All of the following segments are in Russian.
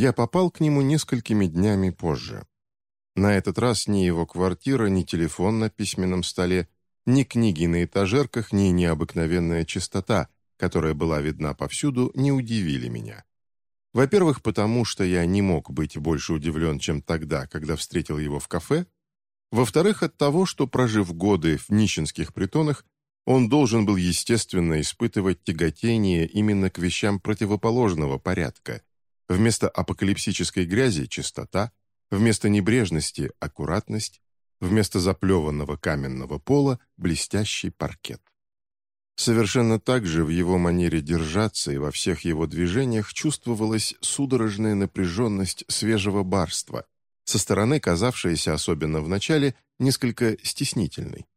я попал к нему несколькими днями позже. На этот раз ни его квартира, ни телефон на письменном столе, ни книги на этажерках, ни необыкновенная чистота, которая была видна повсюду, не удивили меня. Во-первых, потому что я не мог быть больше удивлен, чем тогда, когда встретил его в кафе. Во-вторых, от того, что, прожив годы в нищенских притонах, он должен был, естественно, испытывать тяготение именно к вещам противоположного порядка. Вместо апокалипсической грязи – чистота, вместо небрежности – аккуратность, вместо заплеванного каменного пола – блестящий паркет. Совершенно так же в его манере держаться и во всех его движениях чувствовалась судорожная напряженность свежего барства, со стороны казавшаяся, особенно в начале, несколько стеснительной.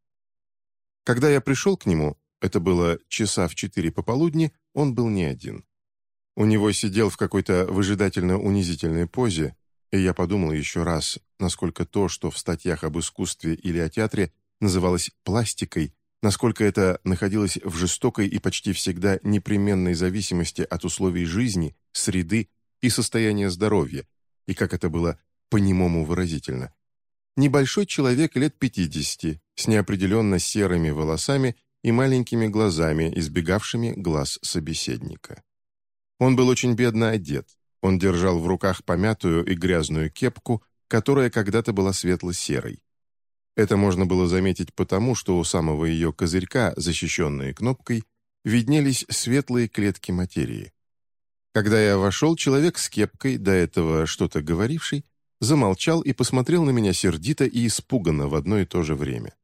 Когда я пришел к нему, это было часа в четыре пополудни, он был не один. У него сидел в какой-то выжидательно-унизительной позе, и я подумал еще раз, насколько то, что в статьях об искусстве или о театре называлось пластикой, насколько это находилось в жестокой и почти всегда непременной зависимости от условий жизни, среды и состояния здоровья, и как это было по-немому выразительно. Небольшой человек лет 50, с неопределенно серыми волосами и маленькими глазами, избегавшими глаз собеседника. Он был очень бедно одет. Он держал в руках помятую и грязную кепку, которая когда-то была светло-серой. Это можно было заметить потому, что у самого ее козырька, защищенные кнопкой, виднелись светлые клетки материи. Когда я вошел, человек с кепкой, до этого что-то говоривший, замолчал и посмотрел на меня сердито и испуганно в одно и то же время.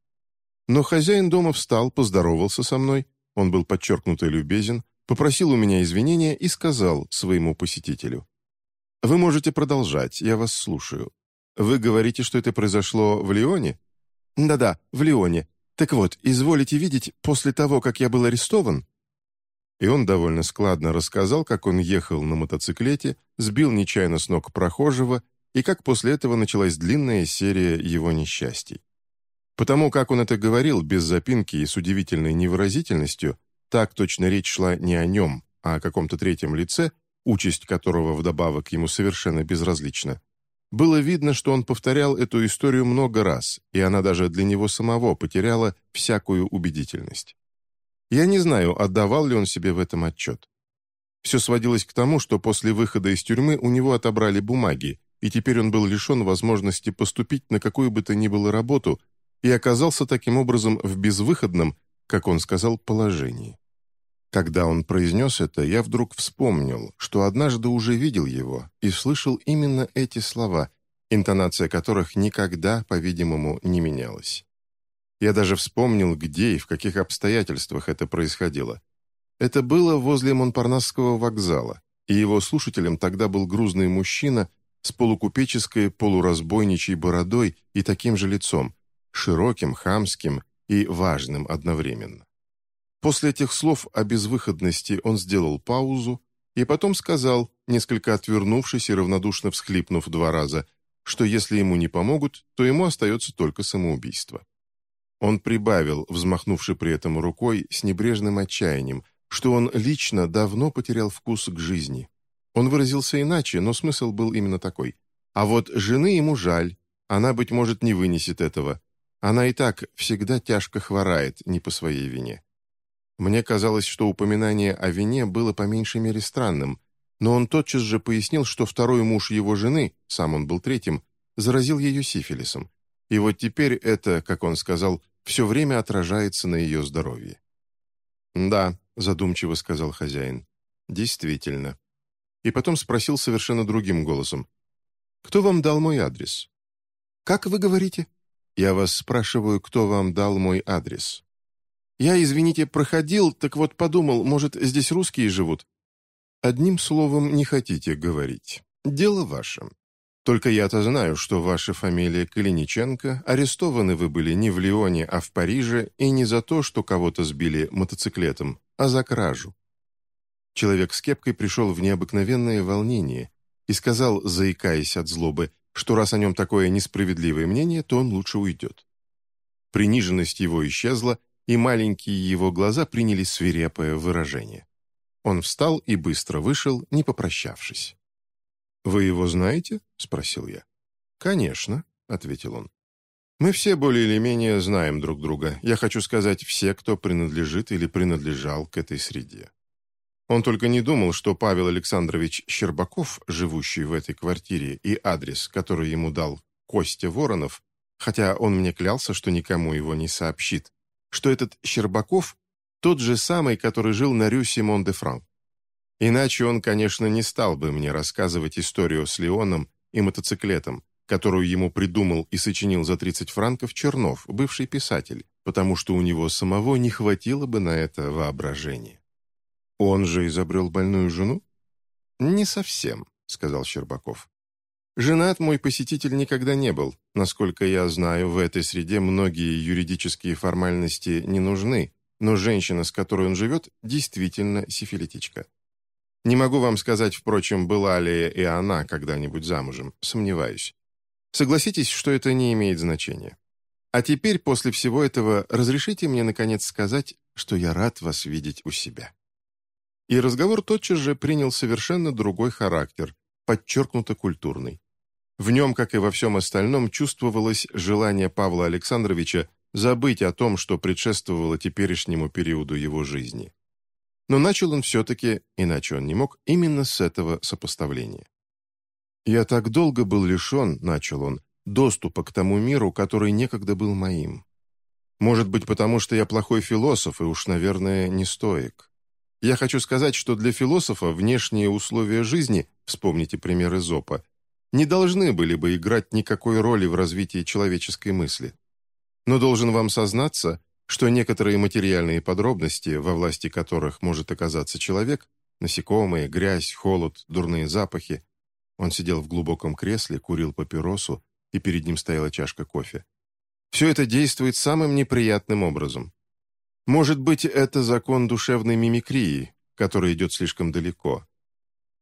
Но хозяин дома встал, поздоровался со мной, он был подчеркнуто любезен, попросил у меня извинения и сказал своему посетителю. «Вы можете продолжать, я вас слушаю. Вы говорите, что это произошло в Лионе?» «Да-да, в Лионе. Так вот, изволите видеть, после того, как я был арестован...» И он довольно складно рассказал, как он ехал на мотоциклете, сбил нечаянно с ног прохожего, и как после этого началась длинная серия его несчастий. Потому как он это говорил, без запинки и с удивительной невыразительностью, так точно речь шла не о нем, а о каком-то третьем лице, участь которого вдобавок ему совершенно безразлична, было видно, что он повторял эту историю много раз, и она даже для него самого потеряла всякую убедительность. Я не знаю, отдавал ли он себе в этом отчет. Все сводилось к тому, что после выхода из тюрьмы у него отобрали бумаги, и теперь он был лишен возможности поступить на какую бы то ни было работу и оказался таким образом в безвыходном, как он сказал, положении. Когда он произнес это, я вдруг вспомнил, что однажды уже видел его и слышал именно эти слова, интонация которых никогда, по-видимому, не менялась. Я даже вспомнил, где и в каких обстоятельствах это происходило. Это было возле Монпарнасского вокзала, и его слушателем тогда был грузный мужчина с полукупеческой полуразбойничьей бородой и таким же лицом, широким, хамским и важным одновременно. После этих слов о безвыходности он сделал паузу и потом сказал, несколько отвернувшись и равнодушно всхлипнув два раза, что если ему не помогут, то ему остается только самоубийство. Он прибавил, взмахнувши при этом рукой, с небрежным отчаянием, что он лично давно потерял вкус к жизни. Он выразился иначе, но смысл был именно такой. А вот жены ему жаль, она, быть может, не вынесет этого. Она и так всегда тяжко хворает, не по своей вине. Мне казалось, что упоминание о вине было по меньшей мере странным, но он тотчас же пояснил, что второй муж его жены, сам он был третьим, заразил ее сифилисом. И вот теперь это, как он сказал, все время отражается на ее здоровье. «Да», — задумчиво сказал хозяин, — «действительно». И потом спросил совершенно другим голосом. «Кто вам дал мой адрес?» «Как вы говорите?» «Я вас спрашиваю, кто вам дал мой адрес?» Я, извините, проходил, так вот подумал, может, здесь русские живут? Одним словом, не хотите говорить. Дело ваше. Только я-то знаю, что ваша фамилия Калиниченко, арестованы вы были не в Лионе, а в Париже, и не за то, что кого-то сбили мотоциклетом, а за кражу. Человек с кепкой пришел в необыкновенное волнение и сказал, заикаясь от злобы, что раз о нем такое несправедливое мнение, то он лучше уйдет. Приниженность его исчезла, и маленькие его глаза приняли свирепое выражение. Он встал и быстро вышел, не попрощавшись. «Вы его знаете?» — спросил я. «Конечно», — ответил он. «Мы все более или менее знаем друг друга. Я хочу сказать, все, кто принадлежит или принадлежал к этой среде». Он только не думал, что Павел Александрович Щербаков, живущий в этой квартире, и адрес, который ему дал Костя Воронов, хотя он мне клялся, что никому его не сообщит, что этот Щербаков тот же самый, который жил на Рю Симон де Фран. Иначе он, конечно, не стал бы мне рассказывать историю с Леоном и мотоциклетом, которую ему придумал и сочинил за 30 франков Чернов, бывший писатель, потому что у него самого не хватило бы на это воображения. «Он же изобрел больную жену?» «Не совсем», — сказал Щербаков. «Женат мой посетитель никогда не был. Насколько я знаю, в этой среде многие юридические формальности не нужны, но женщина, с которой он живет, действительно сифилитичка. Не могу вам сказать, впрочем, была ли и она когда-нибудь замужем, сомневаюсь. Согласитесь, что это не имеет значения. А теперь, после всего этого, разрешите мне, наконец, сказать, что я рад вас видеть у себя». И разговор тотчас же принял совершенно другой характер, подчеркнуто культурный. В нем, как и во всем остальном, чувствовалось желание Павла Александровича забыть о том, что предшествовало теперешнему периоду его жизни. Но начал он все-таки, иначе он не мог, именно с этого сопоставления. «Я так долго был лишен», — начал он, — «доступа к тому миру, который некогда был моим. Может быть, потому что я плохой философ и уж, наверное, не стоик. Я хочу сказать, что для философа внешние условия жизни, вспомните пример Эзопа, не должны были бы играть никакой роли в развитии человеческой мысли. Но должен вам сознаться, что некоторые материальные подробности, во власти которых может оказаться человек, насекомые, грязь, холод, дурные запахи, он сидел в глубоком кресле, курил папиросу, и перед ним стояла чашка кофе. Все это действует самым неприятным образом. Может быть, это закон душевной мимикрии, который идет слишком далеко.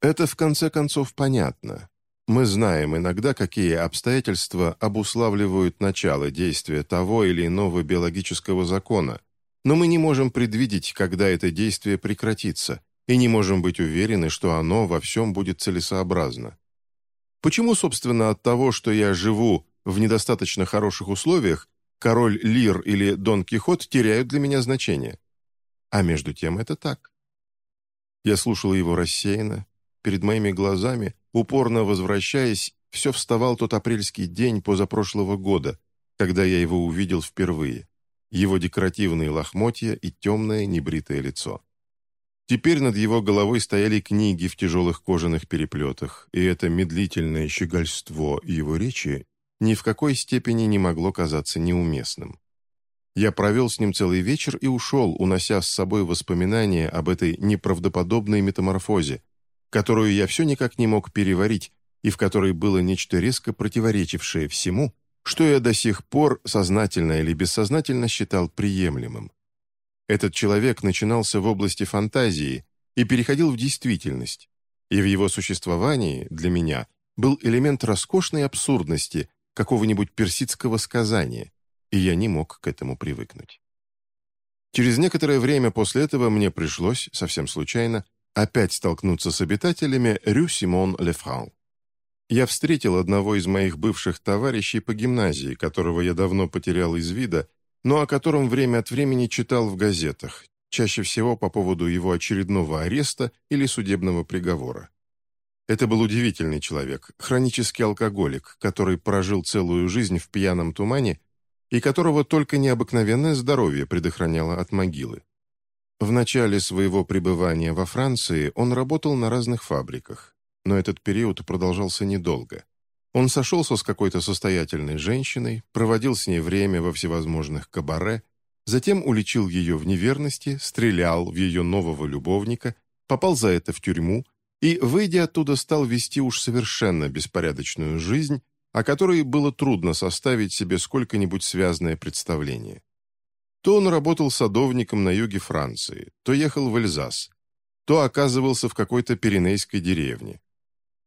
Это, в конце концов, понятно. Мы знаем иногда, какие обстоятельства обуславливают начало действия того или иного биологического закона, но мы не можем предвидеть, когда это действие прекратится, и не можем быть уверены, что оно во всем будет целесообразно. Почему, собственно, от того, что я живу в недостаточно хороших условиях, король Лир или Дон Кихот теряют для меня значение. А между тем это так. Я слушал его рассеянно. Перед моими глазами, упорно возвращаясь, все вставал тот апрельский день позапрошлого года, когда я его увидел впервые. Его декоративные лохмотья и темное небритое лицо. Теперь над его головой стояли книги в тяжелых кожаных переплетах, и это медлительное щегольство его речи ни в какой степени не могло казаться неуместным. Я провел с ним целый вечер и ушел, унося с собой воспоминания об этой неправдоподобной метаморфозе, которую я все никак не мог переварить и в которой было нечто резко противоречившее всему, что я до сих пор сознательно или бессознательно считал приемлемым. Этот человек начинался в области фантазии и переходил в действительность, и в его существовании, для меня, был элемент роскошной абсурдности, какого-нибудь персидского сказания, и я не мог к этому привыкнуть. Через некоторое время после этого мне пришлось, совсем случайно, опять столкнуться с обитателями Рю Симон Ле Фран. Я встретил одного из моих бывших товарищей по гимназии, которого я давно потерял из вида, но о котором время от времени читал в газетах, чаще всего по поводу его очередного ареста или судебного приговора. Это был удивительный человек, хронический алкоголик, который прожил целую жизнь в пьяном тумане и которого только необыкновенное здоровье предохраняло от могилы. В начале своего пребывания во Франции он работал на разных фабриках, но этот период продолжался недолго. Он сошелся с какой-то состоятельной женщиной, проводил с ней время во всевозможных кабаре, затем уличил ее в неверности, стрелял в ее нового любовника, попал за это в тюрьму и, выйдя оттуда, стал вести уж совершенно беспорядочную жизнь, о которой было трудно составить себе сколько-нибудь связанное представление. То он работал садовником на юге Франции, то ехал в Эльзас, то оказывался в какой-то пиренейской деревне.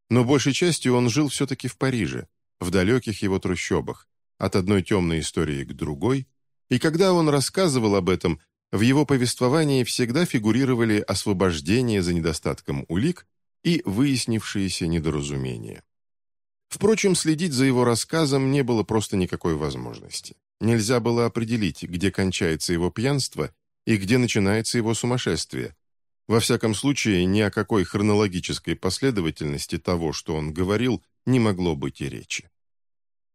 Но большей частью он жил все-таки в Париже, в далеких его трущобах, от одной темной истории к другой, и когда он рассказывал об этом, в его повествовании всегда фигурировали освобождение за недостатком улик и выяснившиеся недоразумения. Впрочем, следить за его рассказом не было просто никакой возможности. Нельзя было определить, где кончается его пьянство и где начинается его сумасшествие. Во всяком случае, ни о какой хронологической последовательности того, что он говорил, не могло быть и речи.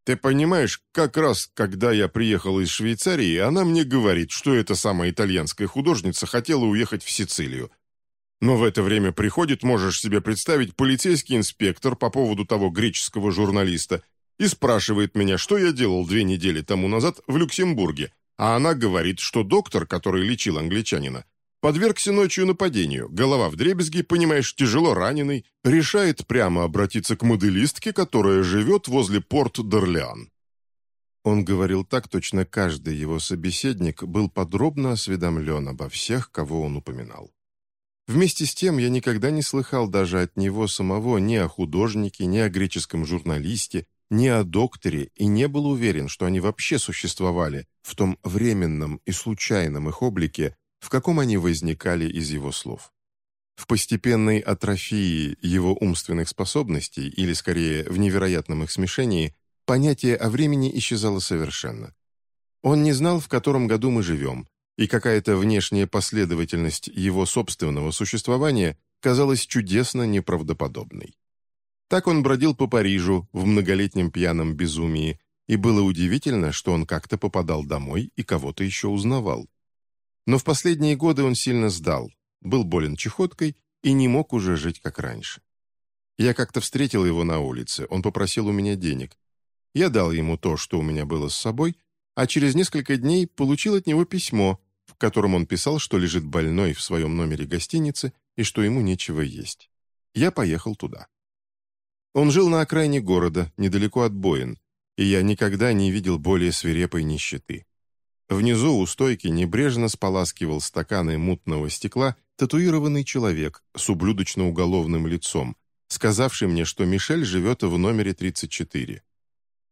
«Ты понимаешь, как раз, когда я приехал из Швейцарии, она мне говорит, что эта самая итальянская художница хотела уехать в Сицилию. Но в это время приходит, можешь себе представить, полицейский инспектор по поводу того греческого журналиста и спрашивает меня, что я делал две недели тому назад в Люксембурге, а она говорит, что доктор, который лечил англичанина, Подвергся ночью нападению, голова в дребезги, понимаешь, тяжело раненый, решает прямо обратиться к моделистке, которая живет возле порт Дорлеан. Он говорил так, точно каждый его собеседник был подробно осведомлен обо всех, кого он упоминал. Вместе с тем я никогда не слыхал даже от него самого ни о художнике, ни о греческом журналисте, ни о докторе и не был уверен, что они вообще существовали в том временном и случайном их облике, в каком они возникали из его слов. В постепенной атрофии его умственных способностей, или скорее в невероятном их смешении, понятие о времени исчезало совершенно. Он не знал, в котором году мы живем, и какая-то внешняя последовательность его собственного существования казалась чудесно неправдоподобной. Так он бродил по Парижу в многолетнем пьяном безумии, и было удивительно, что он как-то попадал домой и кого-то еще узнавал. Но в последние годы он сильно сдал, был болен чехоткой и не мог уже жить как раньше. Я как-то встретил его на улице, он попросил у меня денег. Я дал ему то, что у меня было с собой, а через несколько дней получил от него письмо, в котором он писал, что лежит больной в своем номере гостиницы и что ему нечего есть. Я поехал туда. Он жил на окраине города, недалеко от Боин, и я никогда не видел более свирепой нищеты. Внизу у стойки небрежно споласкивал стаканы мутного стекла татуированный человек с ублюдочно-уголовным лицом, сказавший мне, что Мишель живет в номере 34.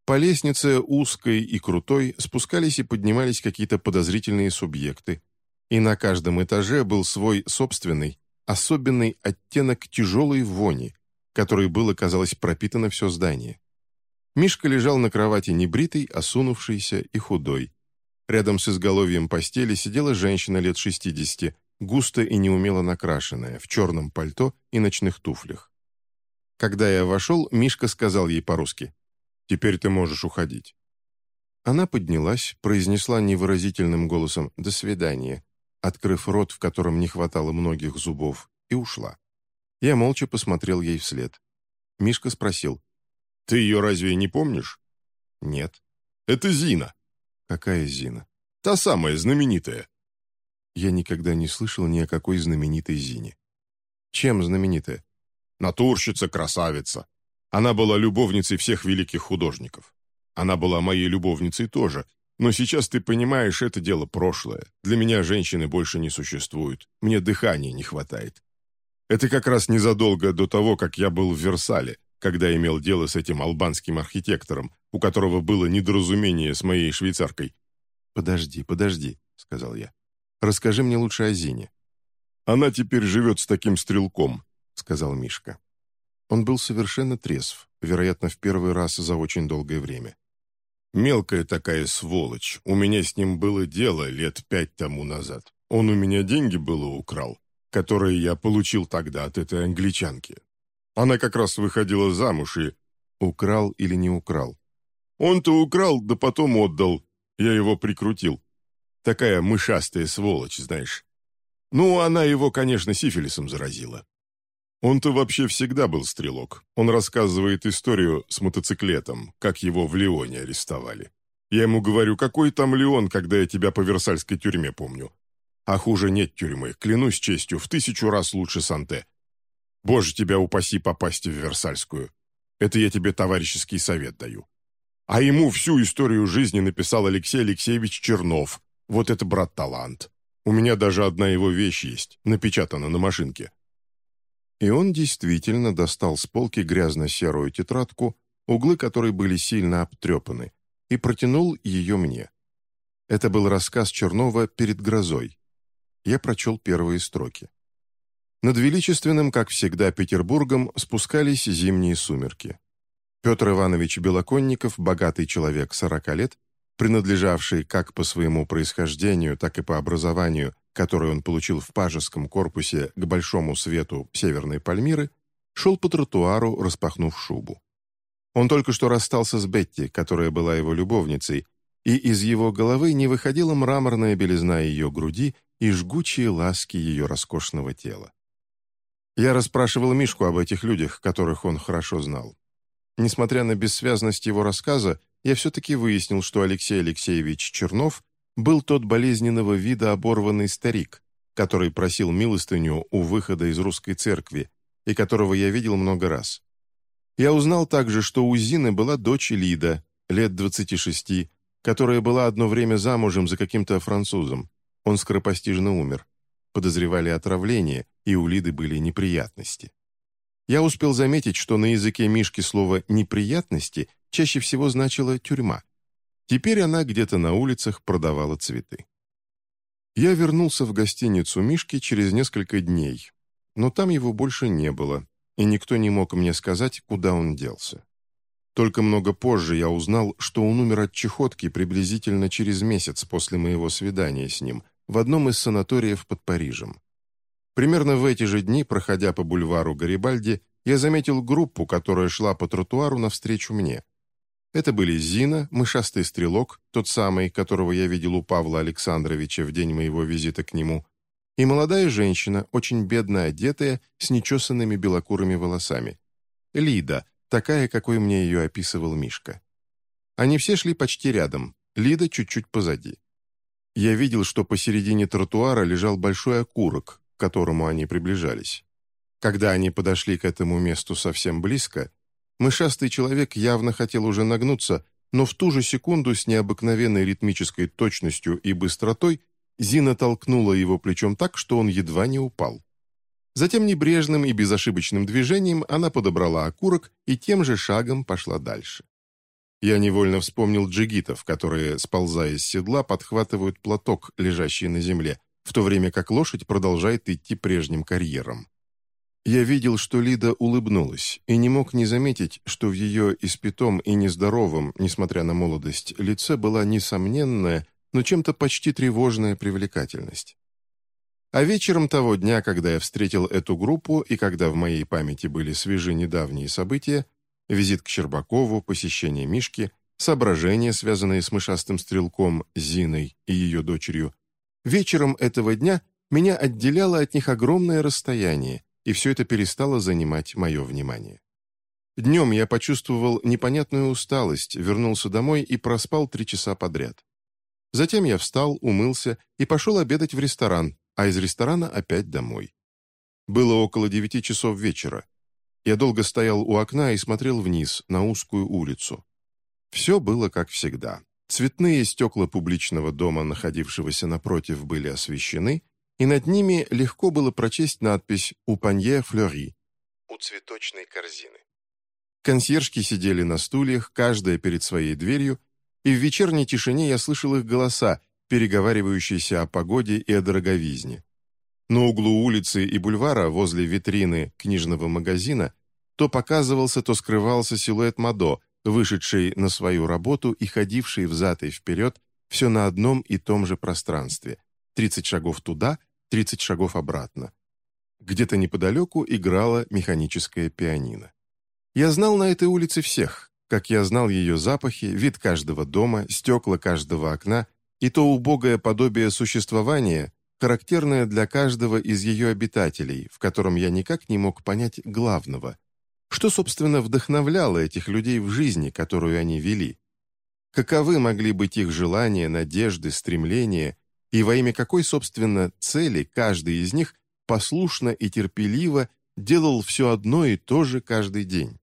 По лестнице узкой и крутой спускались и поднимались какие-то подозрительные субъекты, и на каждом этаже был свой собственный, особенный оттенок тяжелой вони, который было, казалось, пропитано все здание. Мишка лежал на кровати небритый, осунувшийся и худой. Рядом с изголовьем постели сидела женщина лет 60, густо и неумело накрашенная, в черном пальто и ночных туфлях. Когда я вошел, Мишка сказал ей по-русски, «Теперь ты можешь уходить». Она поднялась, произнесла невыразительным голосом «до свидания», открыв рот, в котором не хватало многих зубов, и ушла. Я молча посмотрел ей вслед. Мишка спросил, «Ты ее разве не помнишь?» «Нет». «Это Зина». «Какая Зина?» «Та самая, знаменитая». Я никогда не слышал ни о какой знаменитой Зине. Чем знаменитая? Натурщица, красавица. Она была любовницей всех великих художников. Она была моей любовницей тоже, но сейчас ты понимаешь, это дело прошлое. Для меня женщины больше не существуют. Мне дыхания не хватает. Это как раз незадолго до того, как я был в Версале, когда имел дело с этим албанским архитектором, у которого было недоразумение с моей швейцаркой. «Подожди, подожди», — сказал я. «Расскажи мне лучше о Зине». «Она теперь живет с таким стрелком», — сказал Мишка. Он был совершенно трезв, вероятно, в первый раз за очень долгое время. «Мелкая такая сволочь. У меня с ним было дело лет пять тому назад. Он у меня деньги было украл, которые я получил тогда от этой англичанки. Она как раз выходила замуж и...» «Украл или не украл?» Он-то украл, да потом отдал. Я его прикрутил. Такая мышастая сволочь, знаешь. Ну, она его, конечно, сифилисом заразила. Он-то вообще всегда был стрелок. Он рассказывает историю с мотоциклетом, как его в Лионе арестовали. Я ему говорю, какой там Леон, когда я тебя по Версальской тюрьме помню. А хуже нет тюрьмы, клянусь честью, в тысячу раз лучше Санте. Боже, тебя упаси попасть в Версальскую. Это я тебе товарищеский совет даю. А ему всю историю жизни написал Алексей Алексеевич Чернов. Вот это брат-талант. У меня даже одна его вещь есть, напечатана на машинке». И он действительно достал с полки грязно-серую тетрадку, углы которой были сильно обтрепаны, и протянул ее мне. Это был рассказ Чернова «Перед грозой». Я прочел первые строки. Над величественным, как всегда, Петербургом спускались зимние сумерки. Петр Иванович Белоконников, богатый человек 40 лет, принадлежавший как по своему происхождению, так и по образованию, которое он получил в пажеском корпусе к большому свету Северной Пальмиры, шел по тротуару, распахнув шубу. Он только что расстался с Бетти, которая была его любовницей, и из его головы не выходила мраморная белизна ее груди и жгучие ласки ее роскошного тела. Я расспрашивал Мишку об этих людях, которых он хорошо знал. Несмотря на бессвязность его рассказа, я все-таки выяснил, что Алексей Алексеевич Чернов был тот болезненного вида оборванный старик, который просил милостыню у выхода из русской церкви и которого я видел много раз. Я узнал также, что у Зины была дочь Лида, лет 26, которая была одно время замужем за каким-то французом. Он скоропостижно умер. Подозревали отравление, и у Лиды были неприятности. Я успел заметить, что на языке Мишки слово «неприятности» чаще всего значило «тюрьма». Теперь она где-то на улицах продавала цветы. Я вернулся в гостиницу Мишки через несколько дней, но там его больше не было, и никто не мог мне сказать, куда он делся. Только много позже я узнал, что он умер от чехотки приблизительно через месяц после моего свидания с ним в одном из санаториев под Парижем. Примерно в эти же дни, проходя по бульвару Гарибальди, я заметил группу, которая шла по тротуару навстречу мне. Это были Зина, мышастый стрелок, тот самый, которого я видел у Павла Александровича в день моего визита к нему, и молодая женщина, очень бедно одетая, с нечесанными белокурыми волосами. Лида, такая, какой мне ее описывал Мишка. Они все шли почти рядом, Лида чуть-чуть позади. Я видел, что посередине тротуара лежал большой окурок, к которому они приближались. Когда они подошли к этому месту совсем близко, мышастый человек явно хотел уже нагнуться, но в ту же секунду с необыкновенной ритмической точностью и быстротой Зина толкнула его плечом так, что он едва не упал. Затем небрежным и безошибочным движением она подобрала окурок и тем же шагом пошла дальше. Я невольно вспомнил джигитов, которые, сползая с седла, подхватывают платок, лежащий на земле, в то время как лошадь продолжает идти прежним карьером. Я видел, что Лида улыбнулась, и не мог не заметить, что в ее испитом и нездоровом, несмотря на молодость, лице была несомненная, но чем-то почти тревожная привлекательность. А вечером того дня, когда я встретил эту группу и когда в моей памяти были свежи недавние события, визит к Щербакову, посещение Мишки, соображения, связанные с мышастым стрелком Зиной и ее дочерью, Вечером этого дня меня отделяло от них огромное расстояние, и все это перестало занимать мое внимание. Днем я почувствовал непонятную усталость, вернулся домой и проспал три часа подряд. Затем я встал, умылся и пошел обедать в ресторан, а из ресторана опять домой. Было около девяти часов вечера. Я долго стоял у окна и смотрел вниз, на узкую улицу. Все было как всегда. Цветные стекла публичного дома, находившегося напротив, были освещены, и над ними легко было прочесть надпись «У панье флёри» — «У цветочной корзины». Консьержки сидели на стульях, каждая перед своей дверью, и в вечерней тишине я слышал их голоса, переговаривающиеся о погоде и о дороговизне. На углу улицы и бульвара, возле витрины книжного магазина, то показывался, то скрывался силуэт Мадо, вышедший на свою работу и ходивший взад и вперед все на одном и том же пространстве. 30 шагов туда, 30 шагов обратно. Где-то неподалеку играла механическая пианино. Я знал на этой улице всех, как я знал ее запахи, вид каждого дома, стекла каждого окна и то убогое подобие существования, характерное для каждого из ее обитателей, в котором я никак не мог понять главного – что, собственно, вдохновляло этих людей в жизни, которую они вели? Каковы могли быть их желания, надежды, стремления, и во имя какой, собственно, цели каждый из них послушно и терпеливо делал все одно и то же каждый день?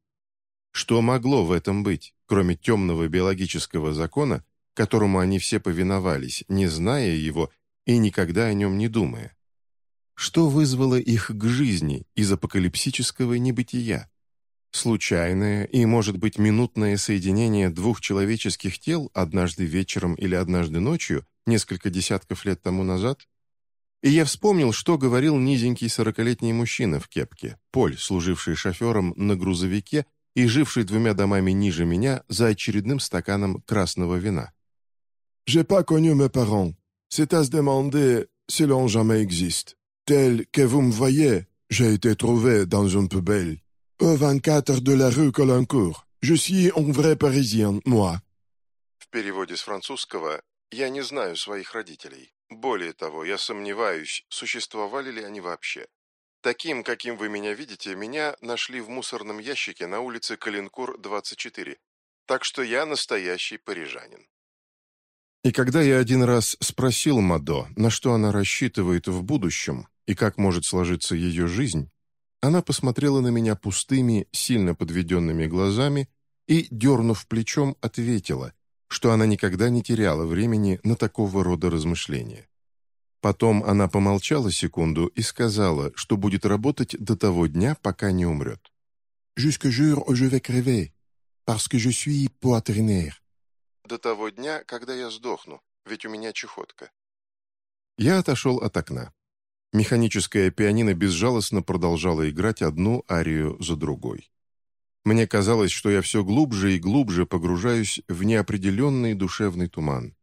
Что могло в этом быть, кроме темного биологического закона, которому они все повиновались, не зная его и никогда о нем не думая? Что вызвало их к жизни из апокалипсического небытия? Случайное и, может быть, минутное соединение двух человеческих тел однажды вечером или однажды ночью, несколько десятков лет тому назад? И я вспомнил, что говорил низенький сорокалетний мужчина в кепке, Поль, служивший шофером на грузовике и живший двумя домами ниже меня за очередным стаканом красного вина. «J'ai pas connu mes parents. C'est à se demander si l'on jamais existe. Tel que vous me voyez, j'ai été trouvé dans une poubelle. Au 24 de la rue Colincourt. Je suis un vrai parisien, moi». В переводе с французского «Я не знаю своих родителей. Более того, я сомневаюсь, существовали ли они вообще. Таким, каким вы меня видите, меня нашли в мусорном ящике на улице Калинкур, 24. Так что я настоящий парижанин. И когда я один раз спросил Мадо, на что она рассчитывает в будущем и как может сложиться ее жизнь, она посмотрела на меня пустыми, сильно подведенными глазами и, дернув плечом, ответила, что она никогда не теряла времени на такого рода размышления. Потом она помолчала секунду и сказала, что будет работать до того дня, пока не умрет. «Jusque jour où je vais crever, parce que je suis poitrinaire» до того дня, когда я сдохну, ведь у меня чехотка. Я отошел от окна. Механическая пианино безжалостно продолжало играть одну арию за другой. Мне казалось, что я все глубже и глубже погружаюсь в неопределенный душевный туман.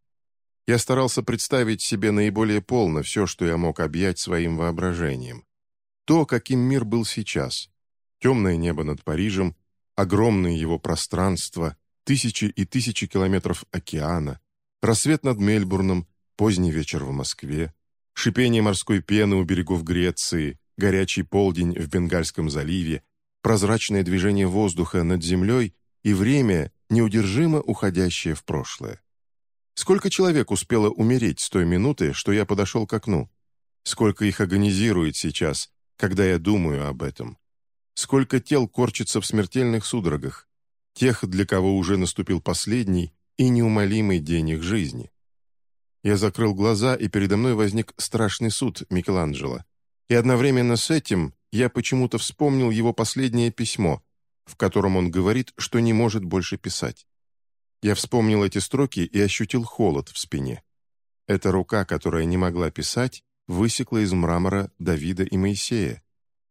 Я старался представить себе наиболее полно все, что я мог объять своим воображением. То, каким мир был сейчас. Темное небо над Парижем, огромные его пространства, тысячи и тысячи километров океана, рассвет над Мельбурном, поздний вечер в Москве, шипение морской пены у берегов Греции, горячий полдень в Бенгальском заливе, прозрачное движение воздуха над землей и время, неудержимо уходящее в прошлое. Сколько человек успело умереть с той минуты, что я подошел к окну? Сколько их агонизирует сейчас, когда я думаю об этом? Сколько тел корчится в смертельных судорогах? тех, для кого уже наступил последний и неумолимый день их жизни. Я закрыл глаза, и передо мной возник страшный суд Микеланджело. И одновременно с этим я почему-то вспомнил его последнее письмо, в котором он говорит, что не может больше писать. Я вспомнил эти строки и ощутил холод в спине. Эта рука, которая не могла писать, высекла из мрамора Давида и Моисея.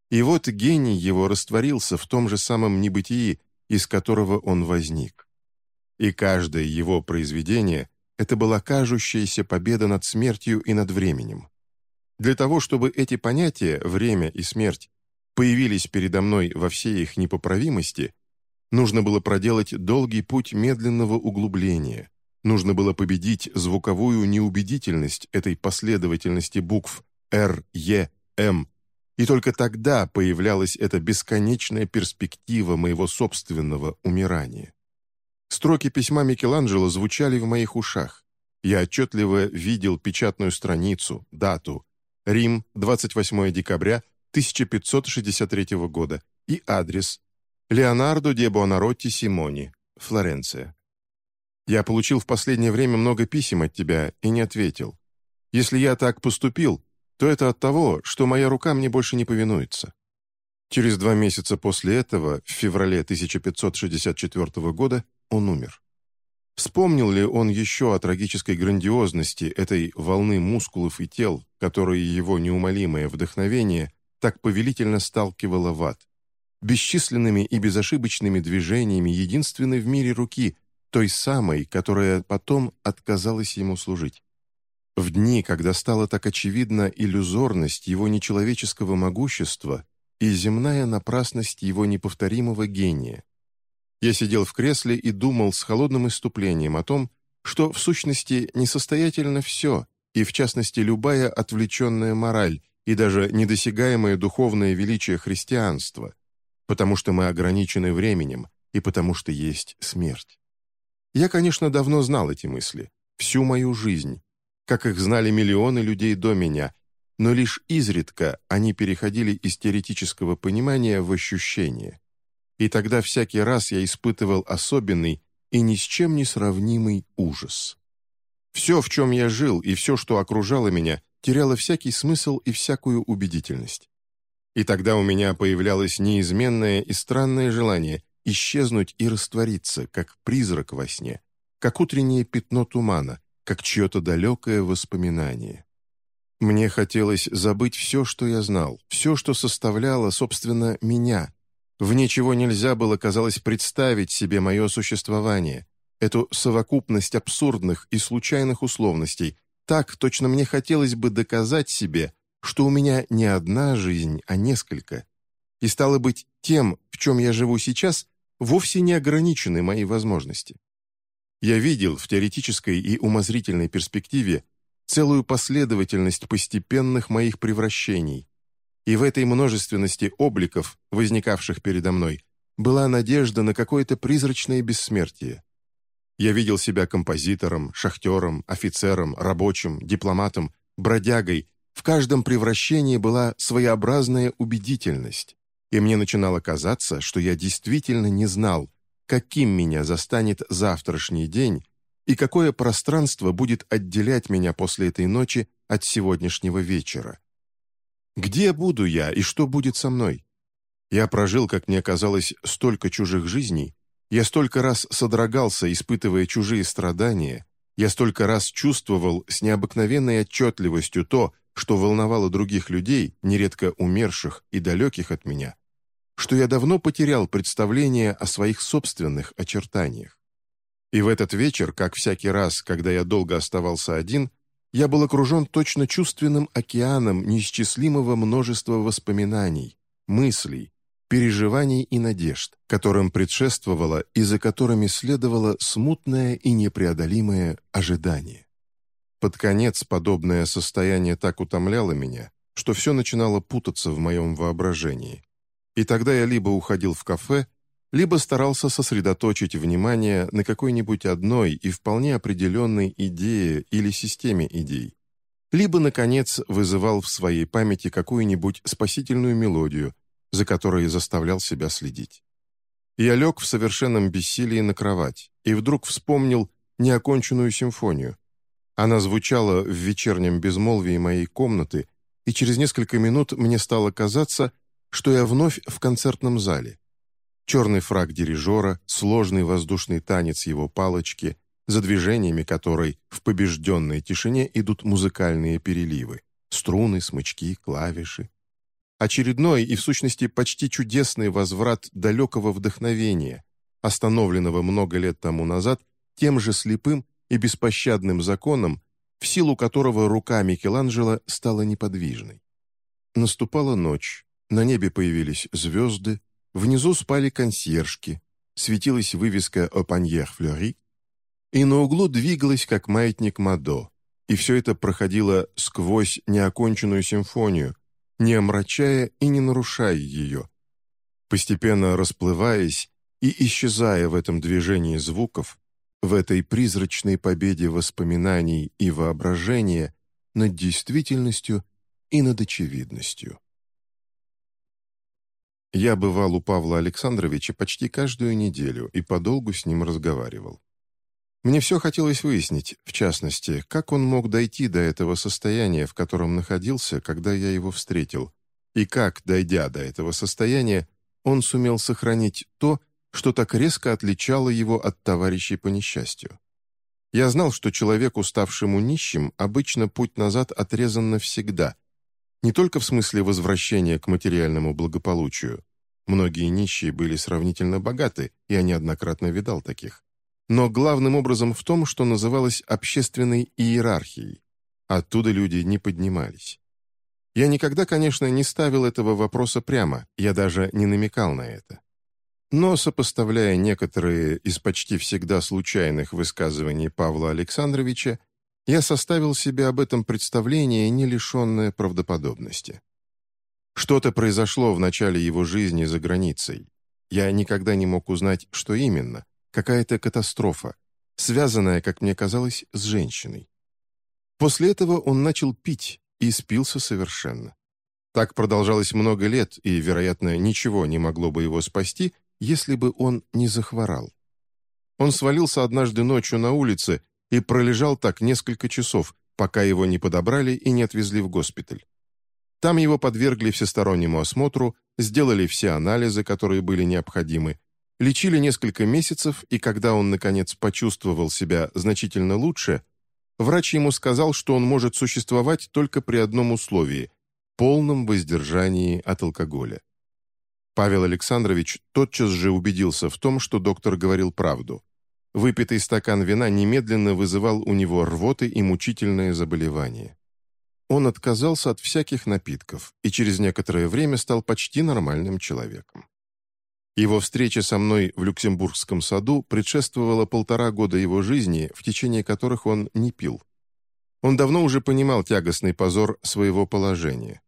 И вот гений его растворился в том же самом небытии, из которого он возник. И каждое его произведение – это была кажущаяся победа над смертью и над временем. Для того, чтобы эти понятия «время» и «смерть» появились передо мной во всей их непоправимости, нужно было проделать долгий путь медленного углубления, нужно было победить звуковую неубедительность этой последовательности букв «Р», «Е», «М», и только тогда появлялась эта бесконечная перспектива моего собственного умирания. Строки письма Микеланджело звучали в моих ушах. Я отчетливо видел печатную страницу, дату. Рим, 28 декабря 1563 года и адрес. Леонардо де Буонаротти Симони, Флоренция. Я получил в последнее время много писем от тебя и не ответил. Если я так поступил, то это от того, что моя рука мне больше не повинуется. Через два месяца после этого, в феврале 1564 года, он умер. Вспомнил ли он еще о трагической грандиозности этой волны мускулов и тел, которые его неумолимое вдохновение так повелительно сталкивало в ад? Бесчисленными и безошибочными движениями единственной в мире руки, той самой, которая потом отказалась ему служить. В дни, когда стала так очевидна иллюзорность его нечеловеческого могущества и земная напрасность его неповторимого гения. Я сидел в кресле и думал с холодным иступлением о том, что в сущности несостоятельно все, и в частности любая отвлеченная мораль и даже недосягаемое духовное величие христианства, потому что мы ограничены временем и потому что есть смерть. Я, конечно, давно знал эти мысли, всю мою жизнь, как их знали миллионы людей до меня, но лишь изредка они переходили из теоретического понимания в ощущение. И тогда всякий раз я испытывал особенный и ни с чем не сравнимый ужас. Все, в чем я жил, и все, что окружало меня, теряло всякий смысл и всякую убедительность. И тогда у меня появлялось неизменное и странное желание исчезнуть и раствориться, как призрак во сне, как утреннее пятно тумана, как чье-то далекое воспоминание. Мне хотелось забыть все, что я знал, все, что составляло, собственно, меня. В ничего нельзя было, казалось, представить себе мое существование, эту совокупность абсурдных и случайных условностей. Так точно мне хотелось бы доказать себе, что у меня не одна жизнь, а несколько. И стало быть, тем, в чем я живу сейчас, вовсе не ограничены мои возможности. Я видел в теоретической и умозрительной перспективе целую последовательность постепенных моих превращений. И в этой множественности обликов, возникавших передо мной, была надежда на какое-то призрачное бессмертие. Я видел себя композитором, шахтером, офицером, рабочим, дипломатом, бродягой. В каждом превращении была своеобразная убедительность. И мне начинало казаться, что я действительно не знал, каким меня застанет завтрашний день и какое пространство будет отделять меня после этой ночи от сегодняшнего вечера. Где буду я и что будет со мной? Я прожил, как мне казалось, столько чужих жизней, я столько раз содрогался, испытывая чужие страдания, я столько раз чувствовал с необыкновенной отчетливостью то, что волновало других людей, нередко умерших и далеких от меня, что я давно потерял представление о своих собственных очертаниях. И в этот вечер, как всякий раз, когда я долго оставался один, я был окружен точно чувственным океаном неисчислимого множества воспоминаний, мыслей, переживаний и надежд, которым предшествовало и за которыми следовало смутное и непреодолимое ожидание. Под конец подобное состояние так утомляло меня, что все начинало путаться в моем воображении. И тогда я либо уходил в кафе, либо старался сосредоточить внимание на какой-нибудь одной и вполне определенной идее или системе идей, либо, наконец, вызывал в своей памяти какую-нибудь спасительную мелодию, за которой заставлял себя следить. Я лег в совершенном бессилии на кровать и вдруг вспомнил неоконченную симфонию. Она звучала в вечернем безмолвии моей комнаты, и через несколько минут мне стало казаться, что я вновь в концертном зале. Черный фраг дирижера, сложный воздушный танец его палочки, за движениями которой в побежденной тишине идут музыкальные переливы, струны, смычки, клавиши. Очередной и, в сущности, почти чудесный возврат далекого вдохновения, остановленного много лет тому назад тем же слепым и беспощадным законом, в силу которого рука Микеланджело стала неподвижной. Наступала ночь, на небе появились звезды, внизу спали консьержки, светилась вывеска «О паньер флёри», и на углу двигалась, как маятник Мадо, и все это проходило сквозь неоконченную симфонию, не омрачая и не нарушая ее. Постепенно расплываясь и исчезая в этом движении звуков, в этой призрачной победе воспоминаний и воображения над действительностью и над очевидностью. Я бывал у Павла Александровича почти каждую неделю и подолгу с ним разговаривал. Мне все хотелось выяснить, в частности, как он мог дойти до этого состояния, в котором находился, когда я его встретил, и как, дойдя до этого состояния, он сумел сохранить то, что так резко отличало его от товарищей по несчастью. Я знал, что человеку, ставшему нищим, обычно путь назад отрезан навсегда, не только в смысле возвращения к материальному благополучию. Многие нищие были сравнительно богаты, я неоднократно видал таких но главным образом в том, что называлось общественной иерархией. Оттуда люди не поднимались. Я никогда, конечно, не ставил этого вопроса прямо, я даже не намекал на это. Но, сопоставляя некоторые из почти всегда случайных высказываний Павла Александровича, я составил себе об этом представление, не лишенное правдоподобности. Что-то произошло в начале его жизни за границей. Я никогда не мог узнать, что именно, какая-то катастрофа, связанная, как мне казалось, с женщиной. После этого он начал пить и спился совершенно. Так продолжалось много лет, и, вероятно, ничего не могло бы его спасти, если бы он не захворал. Он свалился однажды ночью на улице и пролежал так несколько часов, пока его не подобрали и не отвезли в госпиталь. Там его подвергли всестороннему осмотру, сделали все анализы, которые были необходимы, Лечили несколько месяцев, и когда он, наконец, почувствовал себя значительно лучше, врач ему сказал, что он может существовать только при одном условии – полном воздержании от алкоголя. Павел Александрович тотчас же убедился в том, что доктор говорил правду. Выпитый стакан вина немедленно вызывал у него рвоты и мучительное заболевание. Он отказался от всяких напитков и через некоторое время стал почти нормальным человеком. Его встреча со мной в Люксембургском саду предшествовала полтора года его жизни, в течение которых он не пил. Он давно уже понимал тягостный позор своего положения.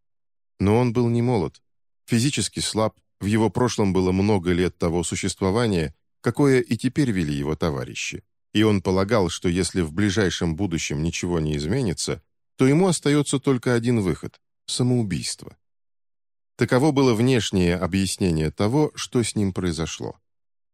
Но он был не молод, физически слаб, в его прошлом было много лет того существования, какое и теперь вели его товарищи. И он полагал, что если в ближайшем будущем ничего не изменится, то ему остается только один выход – самоубийство. Таково было внешнее объяснение того, что с ним произошло.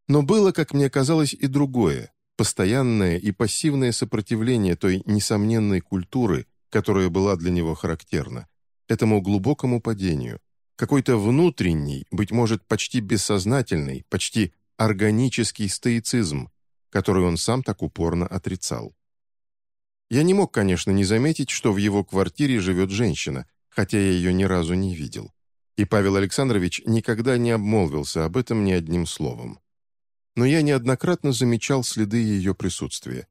Но было, как мне казалось, и другое, постоянное и пассивное сопротивление той несомненной культуры, которая была для него характерна, этому глубокому падению, какой-то внутренний, быть может, почти бессознательный, почти органический стоицизм, который он сам так упорно отрицал. Я не мог, конечно, не заметить, что в его квартире живет женщина, хотя я ее ни разу не видел и Павел Александрович никогда не обмолвился об этом ни одним словом. Но я неоднократно замечал следы ее присутствия.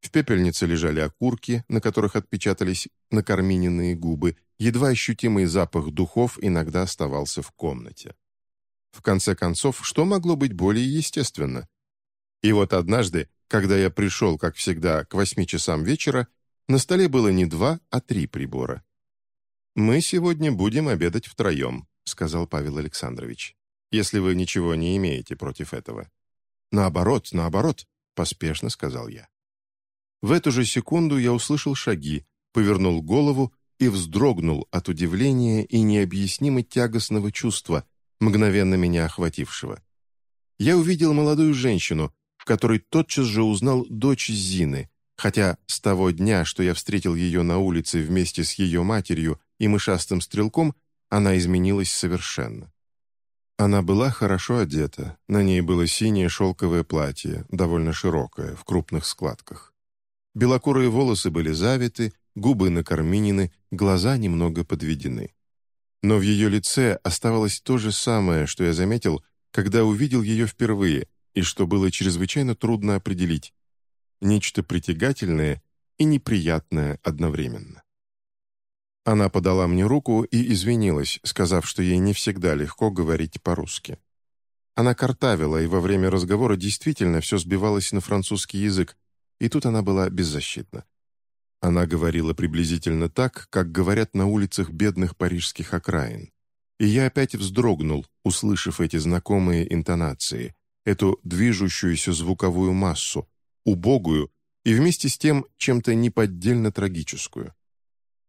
В пепельнице лежали окурки, на которых отпечатались накорминенные губы, едва ощутимый запах духов иногда оставался в комнате. В конце концов, что могло быть более естественно? И вот однажды, когда я пришел, как всегда, к восьми часам вечера, на столе было не два, а три прибора. «Мы сегодня будем обедать втроем», — сказал Павел Александрович, «если вы ничего не имеете против этого». «Наоборот, наоборот», — поспешно сказал я. В эту же секунду я услышал шаги, повернул голову и вздрогнул от удивления и необъяснимо тягостного чувства, мгновенно меня охватившего. Я увидел молодую женщину, которой тотчас же узнал дочь Зины, хотя с того дня, что я встретил ее на улице вместе с ее матерью и мышастым стрелком, она изменилась совершенно. Она была хорошо одета, на ней было синее шелковое платье, довольно широкое, в крупных складках. Белокурые волосы были завиты, губы накорминены, глаза немного подведены. Но в ее лице оставалось то же самое, что я заметил, когда увидел ее впервые, и что было чрезвычайно трудно определить. Нечто притягательное и неприятное одновременно. Она подала мне руку и извинилась, сказав, что ей не всегда легко говорить по-русски. Она картавила, и во время разговора действительно все сбивалось на французский язык, и тут она была беззащитна. Она говорила приблизительно так, как говорят на улицах бедных парижских окраин. И я опять вздрогнул, услышав эти знакомые интонации, эту движущуюся звуковую массу, убогую и вместе с тем чем-то неподдельно трагическую.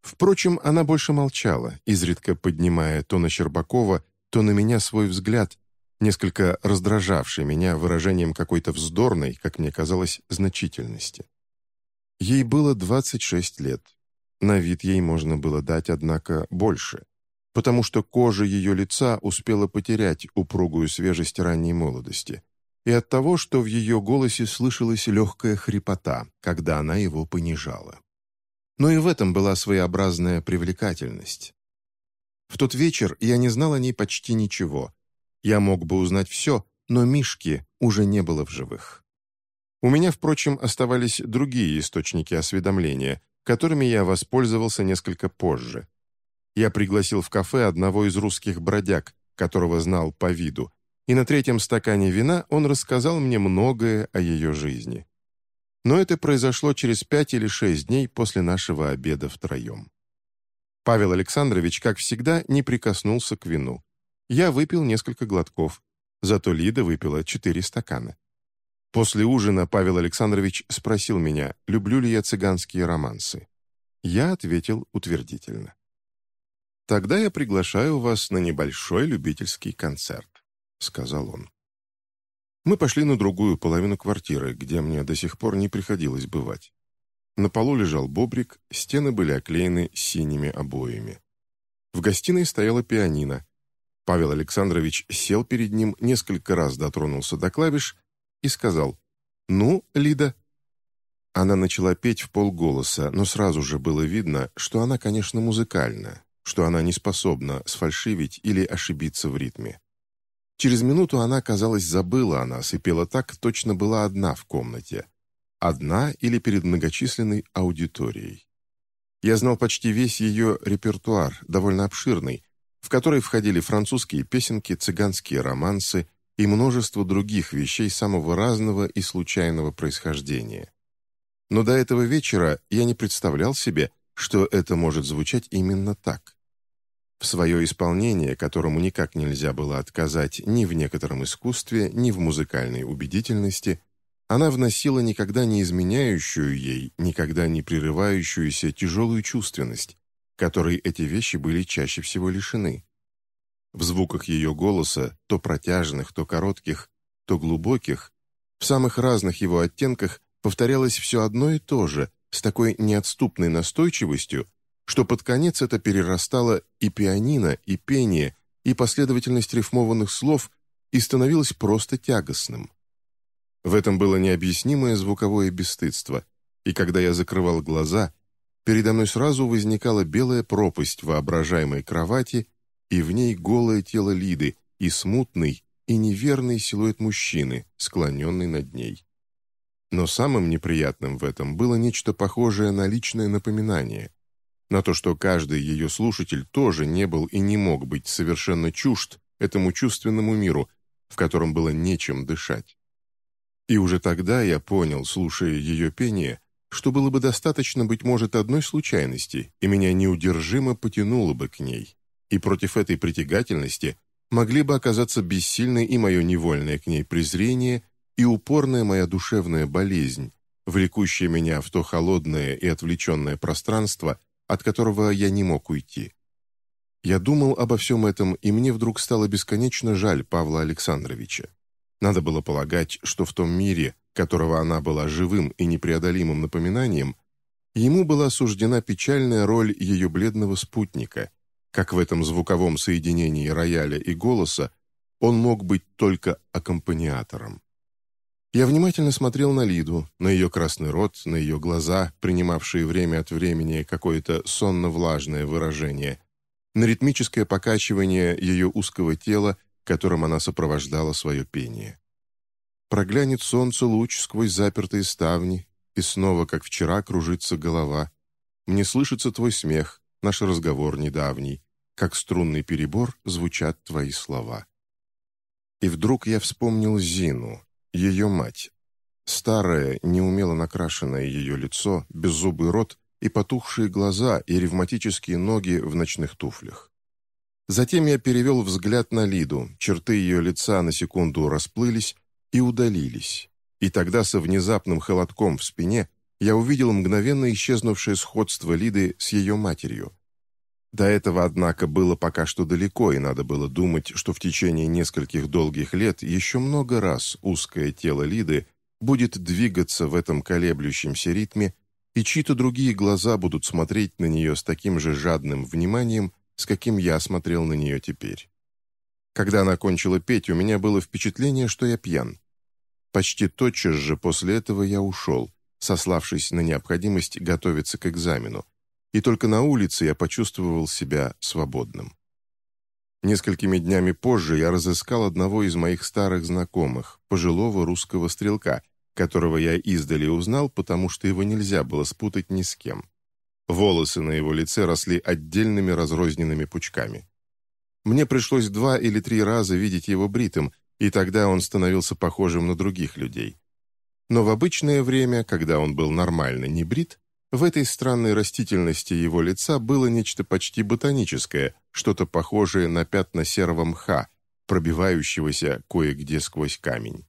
Впрочем, она больше молчала, изредка поднимая то на Щербакова, то на меня свой взгляд, несколько раздражавший меня выражением какой-то вздорной, как мне казалось, значительности. Ей было 26 лет. На вид ей можно было дать, однако, больше, потому что кожа ее лица успела потерять упругую свежесть ранней молодости, и от того, что в ее голосе слышалась легкая хрипота, когда она его понижала. Но и в этом была своеобразная привлекательность. В тот вечер я не знал о ней почти ничего. Я мог бы узнать все, но Мишки уже не было в живых. У меня, впрочем, оставались другие источники осведомления, которыми я воспользовался несколько позже. Я пригласил в кафе одного из русских бродяг, которого знал по виду, и на третьем стакане вина он рассказал мне многое о ее жизни но это произошло через пять или шесть дней после нашего обеда втроем. Павел Александрович, как всегда, не прикоснулся к вину. Я выпил несколько глотков, зато Лида выпила четыре стакана. После ужина Павел Александрович спросил меня, люблю ли я цыганские романсы. Я ответил утвердительно. «Тогда я приглашаю вас на небольшой любительский концерт», — сказал он. Мы пошли на другую половину квартиры, где мне до сих пор не приходилось бывать. На полу лежал бобрик, стены были оклеены синими обоями. В гостиной стояла пианино. Павел Александрович сел перед ним, несколько раз дотронулся до клавиш и сказал «Ну, Лида». Она начала петь в полголоса, но сразу же было видно, что она, конечно, музыкальна, что она не способна сфальшивить или ошибиться в ритме. Через минуту она, казалось, забыла о нас и пела так, точно была одна в комнате. Одна или перед многочисленной аудиторией. Я знал почти весь ее репертуар, довольно обширный, в который входили французские песенки, цыганские романсы и множество других вещей самого разного и случайного происхождения. Но до этого вечера я не представлял себе, что это может звучать именно так. В свое исполнение, которому никак нельзя было отказать ни в некотором искусстве, ни в музыкальной убедительности, она вносила никогда не изменяющую ей, никогда не прерывающуюся тяжелую чувственность, которой эти вещи были чаще всего лишены. В звуках ее голоса, то протяжных, то коротких, то глубоких, в самых разных его оттенках повторялось все одно и то же, с такой неотступной настойчивостью, что под конец это перерастало и пианино, и пение, и последовательность рифмованных слов и становилось просто тягостным. В этом было необъяснимое звуковое бесстыдство, и когда я закрывал глаза, передо мной сразу возникала белая пропасть воображаемой кровати, и в ней голое тело Лиды и смутный, и неверный силуэт мужчины, склоненный над ней. Но самым неприятным в этом было нечто похожее на личное напоминание, на то, что каждый ее слушатель тоже не был и не мог быть совершенно чужд этому чувственному миру, в котором было нечем дышать. И уже тогда я понял, слушая ее пение, что было бы достаточно, быть может, одной случайности, и меня неудержимо потянуло бы к ней. И против этой притягательности могли бы оказаться бессильны и мое невольное к ней презрение, и упорная моя душевная болезнь, влекущая меня в то холодное и отвлеченное пространство, от которого я не мог уйти. Я думал обо всем этом, и мне вдруг стало бесконечно жаль Павла Александровича. Надо было полагать, что в том мире, которого она была живым и непреодолимым напоминанием, ему была суждена печальная роль ее бледного спутника, как в этом звуковом соединении рояля и голоса он мог быть только аккомпаниатором. Я внимательно смотрел на Лиду, на ее красный рот, на ее глаза, принимавшие время от времени какое-то сонно-влажное выражение, на ритмическое покачивание ее узкого тела, которым она сопровождала свое пение. Проглянет солнце луч сквозь запертые ставни, и снова, как вчера, кружится голова. Мне слышится твой смех, наш разговор недавний, как струнный перебор звучат твои слова. И вдруг я вспомнил Зину, ее мать. Старое, неумело накрашенное ее лицо, беззубый рот и потухшие глаза и ревматические ноги в ночных туфлях. Затем я перевел взгляд на Лиду, черты ее лица на секунду расплылись и удалились. И тогда со внезапным холодком в спине я увидел мгновенно исчезнувшее сходство Лиды с ее матерью. До этого, однако, было пока что далеко, и надо было думать, что в течение нескольких долгих лет еще много раз узкое тело Лиды будет двигаться в этом колеблющемся ритме, и чьи-то другие глаза будут смотреть на нее с таким же жадным вниманием, с каким я смотрел на нее теперь. Когда она кончила петь, у меня было впечатление, что я пьян. Почти тотчас же после этого я ушел, сославшись на необходимость готовиться к экзамену, и только на улице я почувствовал себя свободным. Несколькими днями позже я разыскал одного из моих старых знакомых, пожилого русского стрелка, которого я издали узнал, потому что его нельзя было спутать ни с кем. Волосы на его лице росли отдельными разрозненными пучками. Мне пришлось два или три раза видеть его бритым, и тогда он становился похожим на других людей. Но в обычное время, когда он был нормально не брит, в этой странной растительности его лица было нечто почти ботаническое, что-то похожее на пятна серого мха, пробивающегося кое-где сквозь камень.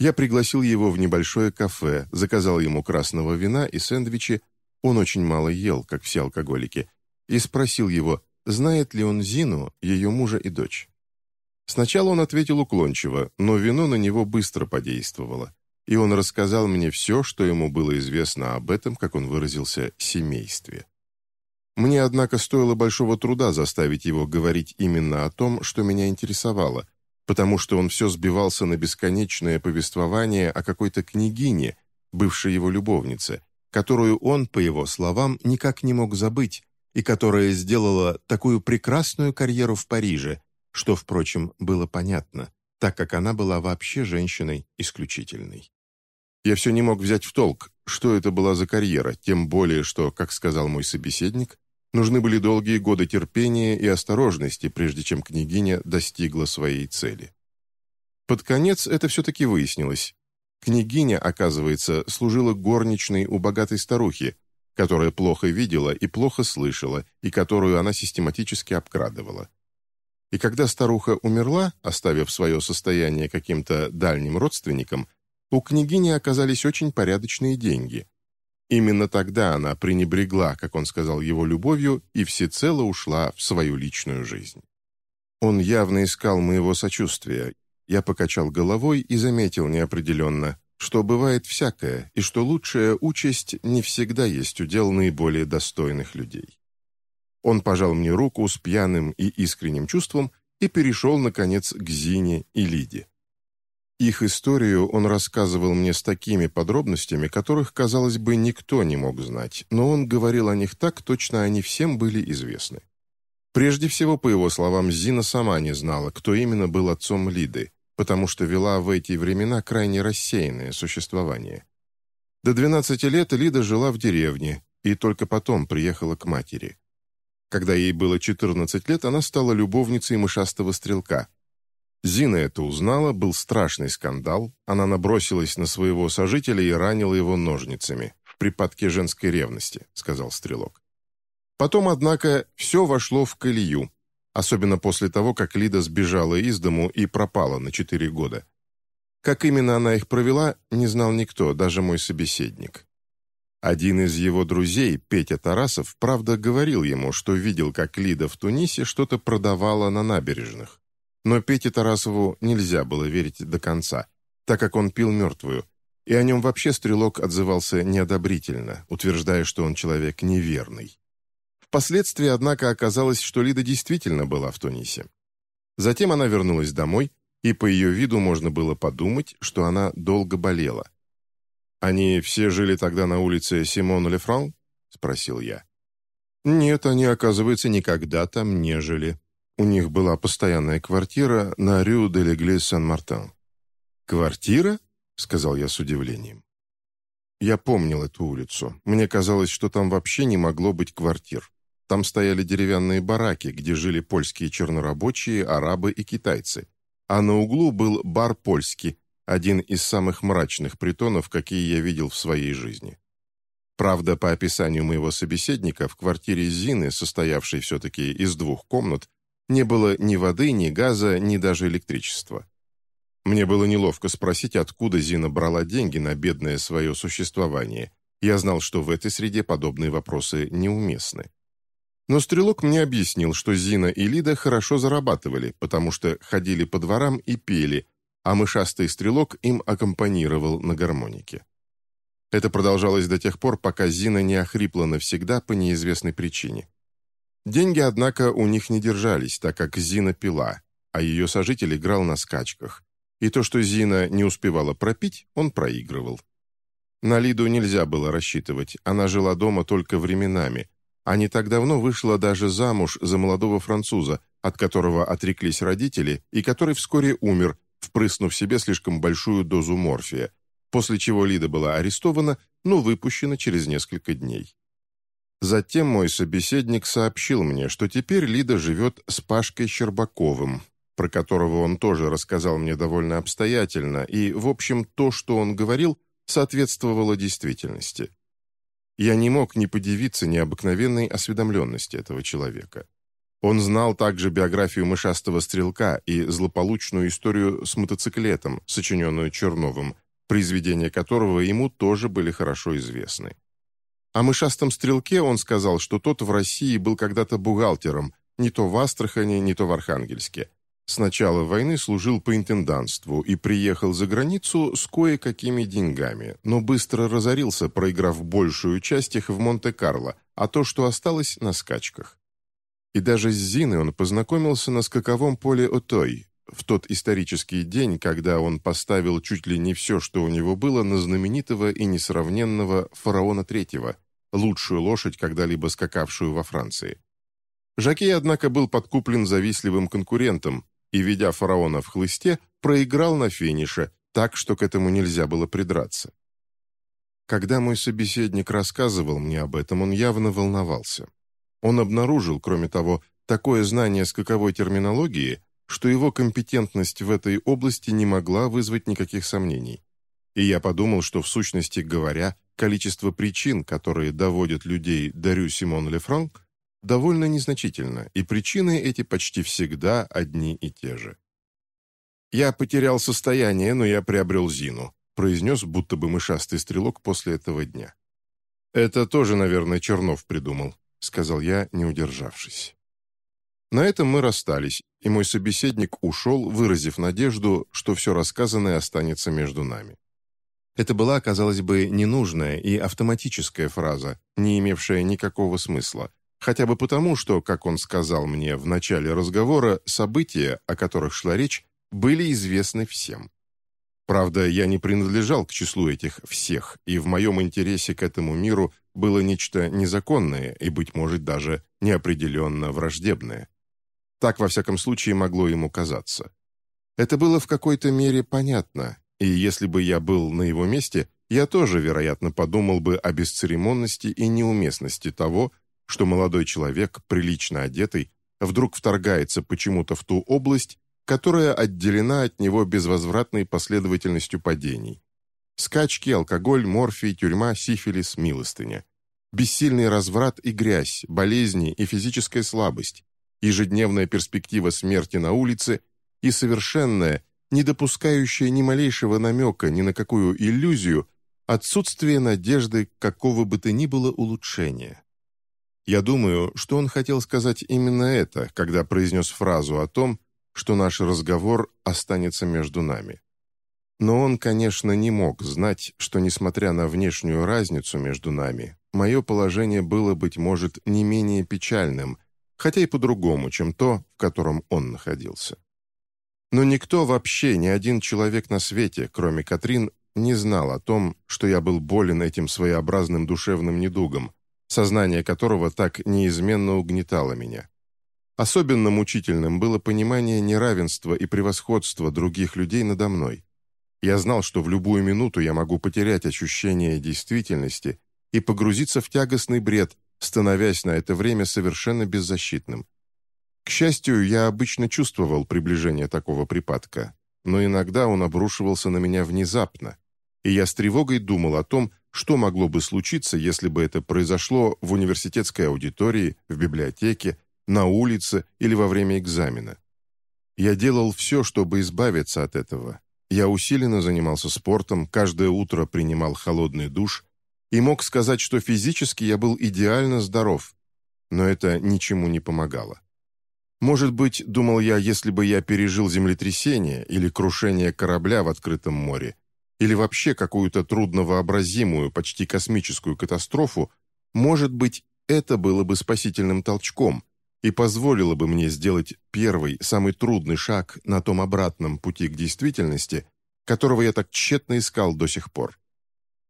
Я пригласил его в небольшое кафе, заказал ему красного вина и сэндвичи, он очень мало ел, как все алкоголики, и спросил его, знает ли он Зину, ее мужа и дочь. Сначала он ответил уклончиво, но вино на него быстро подействовало и он рассказал мне все, что ему было известно об этом, как он выразился, семействе. Мне, однако, стоило большого труда заставить его говорить именно о том, что меня интересовало, потому что он все сбивался на бесконечное повествование о какой-то княгине, бывшей его любовнице, которую он, по его словам, никак не мог забыть, и которая сделала такую прекрасную карьеру в Париже, что, впрочем, было понятно, так как она была вообще женщиной исключительной. Я все не мог взять в толк, что это была за карьера, тем более, что, как сказал мой собеседник, нужны были долгие годы терпения и осторожности, прежде чем княгиня достигла своей цели. Под конец это все-таки выяснилось. Княгиня, оказывается, служила горничной у богатой старухи, которая плохо видела и плохо слышала, и которую она систематически обкрадывала. И когда старуха умерла, оставив свое состояние каким-то дальним родственникам, у княгини оказались очень порядочные деньги. Именно тогда она пренебрегла, как он сказал, его любовью и всецело ушла в свою личную жизнь. Он явно искал моего сочувствия. Я покачал головой и заметил неопределенно, что бывает всякое, и что лучшая участь не всегда есть удел наиболее достойных людей. Он пожал мне руку с пьяным и искренним чувством и перешел, наконец, к Зине и Лиде. Их историю он рассказывал мне с такими подробностями, которых, казалось бы, никто не мог знать, но он говорил о них так, точно они всем были известны. Прежде всего, по его словам, Зина сама не знала, кто именно был отцом Лиды, потому что вела в эти времена крайне рассеянное существование. До 12 лет Лида жила в деревне и только потом приехала к матери. Когда ей было 14 лет, она стала любовницей мышастого стрелка – Зина это узнала, был страшный скандал, она набросилась на своего сожителя и ранила его ножницами в припадке женской ревности, сказал Стрелок. Потом, однако, все вошло в колею, особенно после того, как Лида сбежала из дому и пропала на четыре года. Как именно она их провела, не знал никто, даже мой собеседник. Один из его друзей, Петя Тарасов, правда говорил ему, что видел, как Лида в Тунисе что-то продавала на набережных. Но Пете Тарасову нельзя было верить до конца, так как он пил мертвую, и о нем вообще Стрелок отзывался неодобрительно, утверждая, что он человек неверный. Впоследствии, однако, оказалось, что Лида действительно была в Тунисе. Затем она вернулась домой, и по ее виду можно было подумать, что она долго болела. «Они все жили тогда на улице Симон Лефран?» — спросил я. «Нет, они, оказывается, никогда там не жили», у них была постоянная квартира на Рю де l'Église Сан-Мартен. «Квартира?» — сказал я с удивлением. Я помнил эту улицу. Мне казалось, что там вообще не могло быть квартир. Там стояли деревянные бараки, где жили польские чернорабочие, арабы и китайцы. А на углу был бар «Польский», один из самых мрачных притонов, какие я видел в своей жизни. Правда, по описанию моего собеседника, в квартире Зины, состоявшей все-таки из двух комнат, не было ни воды, ни газа, ни даже электричества. Мне было неловко спросить, откуда Зина брала деньги на бедное свое существование. Я знал, что в этой среде подобные вопросы неуместны. Но Стрелок мне объяснил, что Зина и Лида хорошо зарабатывали, потому что ходили по дворам и пели, а мышастый Стрелок им аккомпанировал на гармонике. Это продолжалось до тех пор, пока Зина не охрипла навсегда по неизвестной причине. Деньги, однако, у них не держались, так как Зина пила, а ее сожитель играл на скачках. И то, что Зина не успевала пропить, он проигрывал. На Лиду нельзя было рассчитывать, она жила дома только временами, а не так давно вышла даже замуж за молодого француза, от которого отреклись родители и который вскоре умер, впрыснув себе слишком большую дозу морфия, после чего Лида была арестована, но выпущена через несколько дней. Затем мой собеседник сообщил мне, что теперь Лида живет с Пашкой Щербаковым, про которого он тоже рассказал мне довольно обстоятельно, и, в общем, то, что он говорил, соответствовало действительности. Я не мог не подивиться необыкновенной осведомленности этого человека. Он знал также биографию мышастого стрелка и злополучную историю с мотоциклетом, сочиненную Черновым, произведения которого ему тоже были хорошо известны. О мышастом стрелке он сказал, что тот в России был когда-то бухгалтером, не то в Астрахани, не то в Архангельске. С начала войны служил по интендантству и приехал за границу с кое-какими деньгами, но быстро разорился, проиграв большую часть их в Монте-Карло, а то, что осталось, на скачках. И даже с Зиной он познакомился на скаковом поле Отой, в тот исторический день, когда он поставил чуть ли не все, что у него было, на знаменитого и несравненного фараона Третьего, лучшую лошадь, когда-либо скакавшую во Франции. Жакей, однако, был подкуплен завистливым конкурентом и, ведя фараона в хлысте, проиграл на финише, так, что к этому нельзя было придраться. Когда мой собеседник рассказывал мне об этом, он явно волновался. Он обнаружил, кроме того, такое знание скаковой терминологии, что его компетентность в этой области не могла вызвать никаких сомнений. И я подумал, что в сущности говоря, количество причин, которые доводят людей до Рю Симон Лефранc, довольно незначительно, и причины эти почти всегда одни и те же. «Я потерял состояние, но я приобрел Зину», произнес, будто бы мышастый стрелок после этого дня. «Это тоже, наверное, Чернов придумал», сказал я, не удержавшись. На этом мы расстались, и мой собеседник ушел, выразив надежду, что все рассказанное останется между нами. Это была, казалось бы, ненужная и автоматическая фраза, не имевшая никакого смысла, хотя бы потому, что, как он сказал мне в начале разговора, события, о которых шла речь, были известны всем. Правда, я не принадлежал к числу этих «всех», и в моем интересе к этому миру было нечто незаконное и, быть может, даже неопределенно враждебное. Так, во всяком случае, могло ему казаться. Это было в какой-то мере понятно, и если бы я был на его месте, я тоже, вероятно, подумал бы о бесцеремонности и неуместности того, что молодой человек, прилично одетый, вдруг вторгается почему-то в ту область, которая отделена от него безвозвратной последовательностью падений. Скачки, алкоголь, морфий, тюрьма, сифилис, милостыня. Бессильный разврат и грязь, болезни и физическая слабость, ежедневная перспектива смерти на улице и совершенная, не допускающая ни малейшего намека ни на какую иллюзию, отсутствие надежды какого бы то ни было улучшения. Я думаю, что он хотел сказать именно это, когда произнес фразу о том, что наш разговор останется между нами. Но он, конечно, не мог знать, что, несмотря на внешнюю разницу между нами, мое положение было, быть может, не менее печальным, хотя и по-другому, чем то, в котором он находился. Но никто вообще, ни один человек на свете, кроме Катрин, не знал о том, что я был болен этим своеобразным душевным недугом, сознание которого так неизменно угнетало меня. Особенно мучительным было понимание неравенства и превосходства других людей надо мной. Я знал, что в любую минуту я могу потерять ощущение действительности и погрузиться в тягостный бред, становясь на это время совершенно беззащитным. К счастью, я обычно чувствовал приближение такого припадка, но иногда он обрушивался на меня внезапно, и я с тревогой думал о том, что могло бы случиться, если бы это произошло в университетской аудитории, в библиотеке, на улице или во время экзамена. Я делал все, чтобы избавиться от этого. Я усиленно занимался спортом, каждое утро принимал холодный душ и мог сказать, что физически я был идеально здоров, но это ничему не помогало. Может быть, думал я, если бы я пережил землетрясение или крушение корабля в открытом море, или вообще какую-то трудновообразимую, почти космическую катастрофу, может быть, это было бы спасительным толчком, и позволило бы мне сделать первый, самый трудный шаг на том обратном пути к действительности, которого я так тщетно искал до сих пор.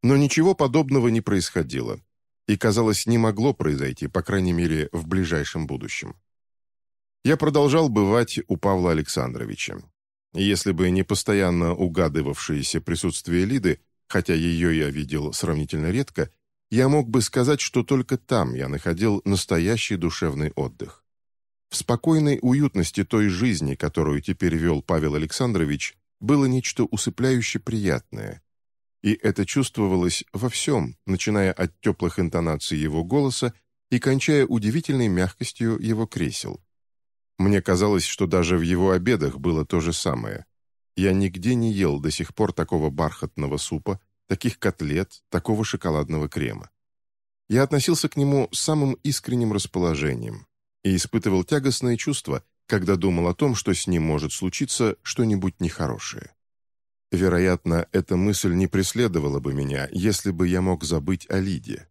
Но ничего подобного не происходило, и, казалось, не могло произойти, по крайней мере, в ближайшем будущем. Я продолжал бывать у Павла Александровича. Если бы не постоянно угадывавшееся присутствие Лиды, хотя ее я видел сравнительно редко, я мог бы сказать, что только там я находил настоящий душевный отдых. В спокойной уютности той жизни, которую теперь вел Павел Александрович, было нечто усыпляюще приятное. И это чувствовалось во всем, начиная от теплых интонаций его голоса и кончая удивительной мягкостью его кресел. Мне казалось, что даже в его обедах было то же самое. Я нигде не ел до сих пор такого бархатного супа, таких котлет, такого шоколадного крема. Я относился к нему с самым искренним расположением и испытывал тягостное чувство, когда думал о том, что с ним может случиться что-нибудь нехорошее. Вероятно, эта мысль не преследовала бы меня, если бы я мог забыть о Лиде.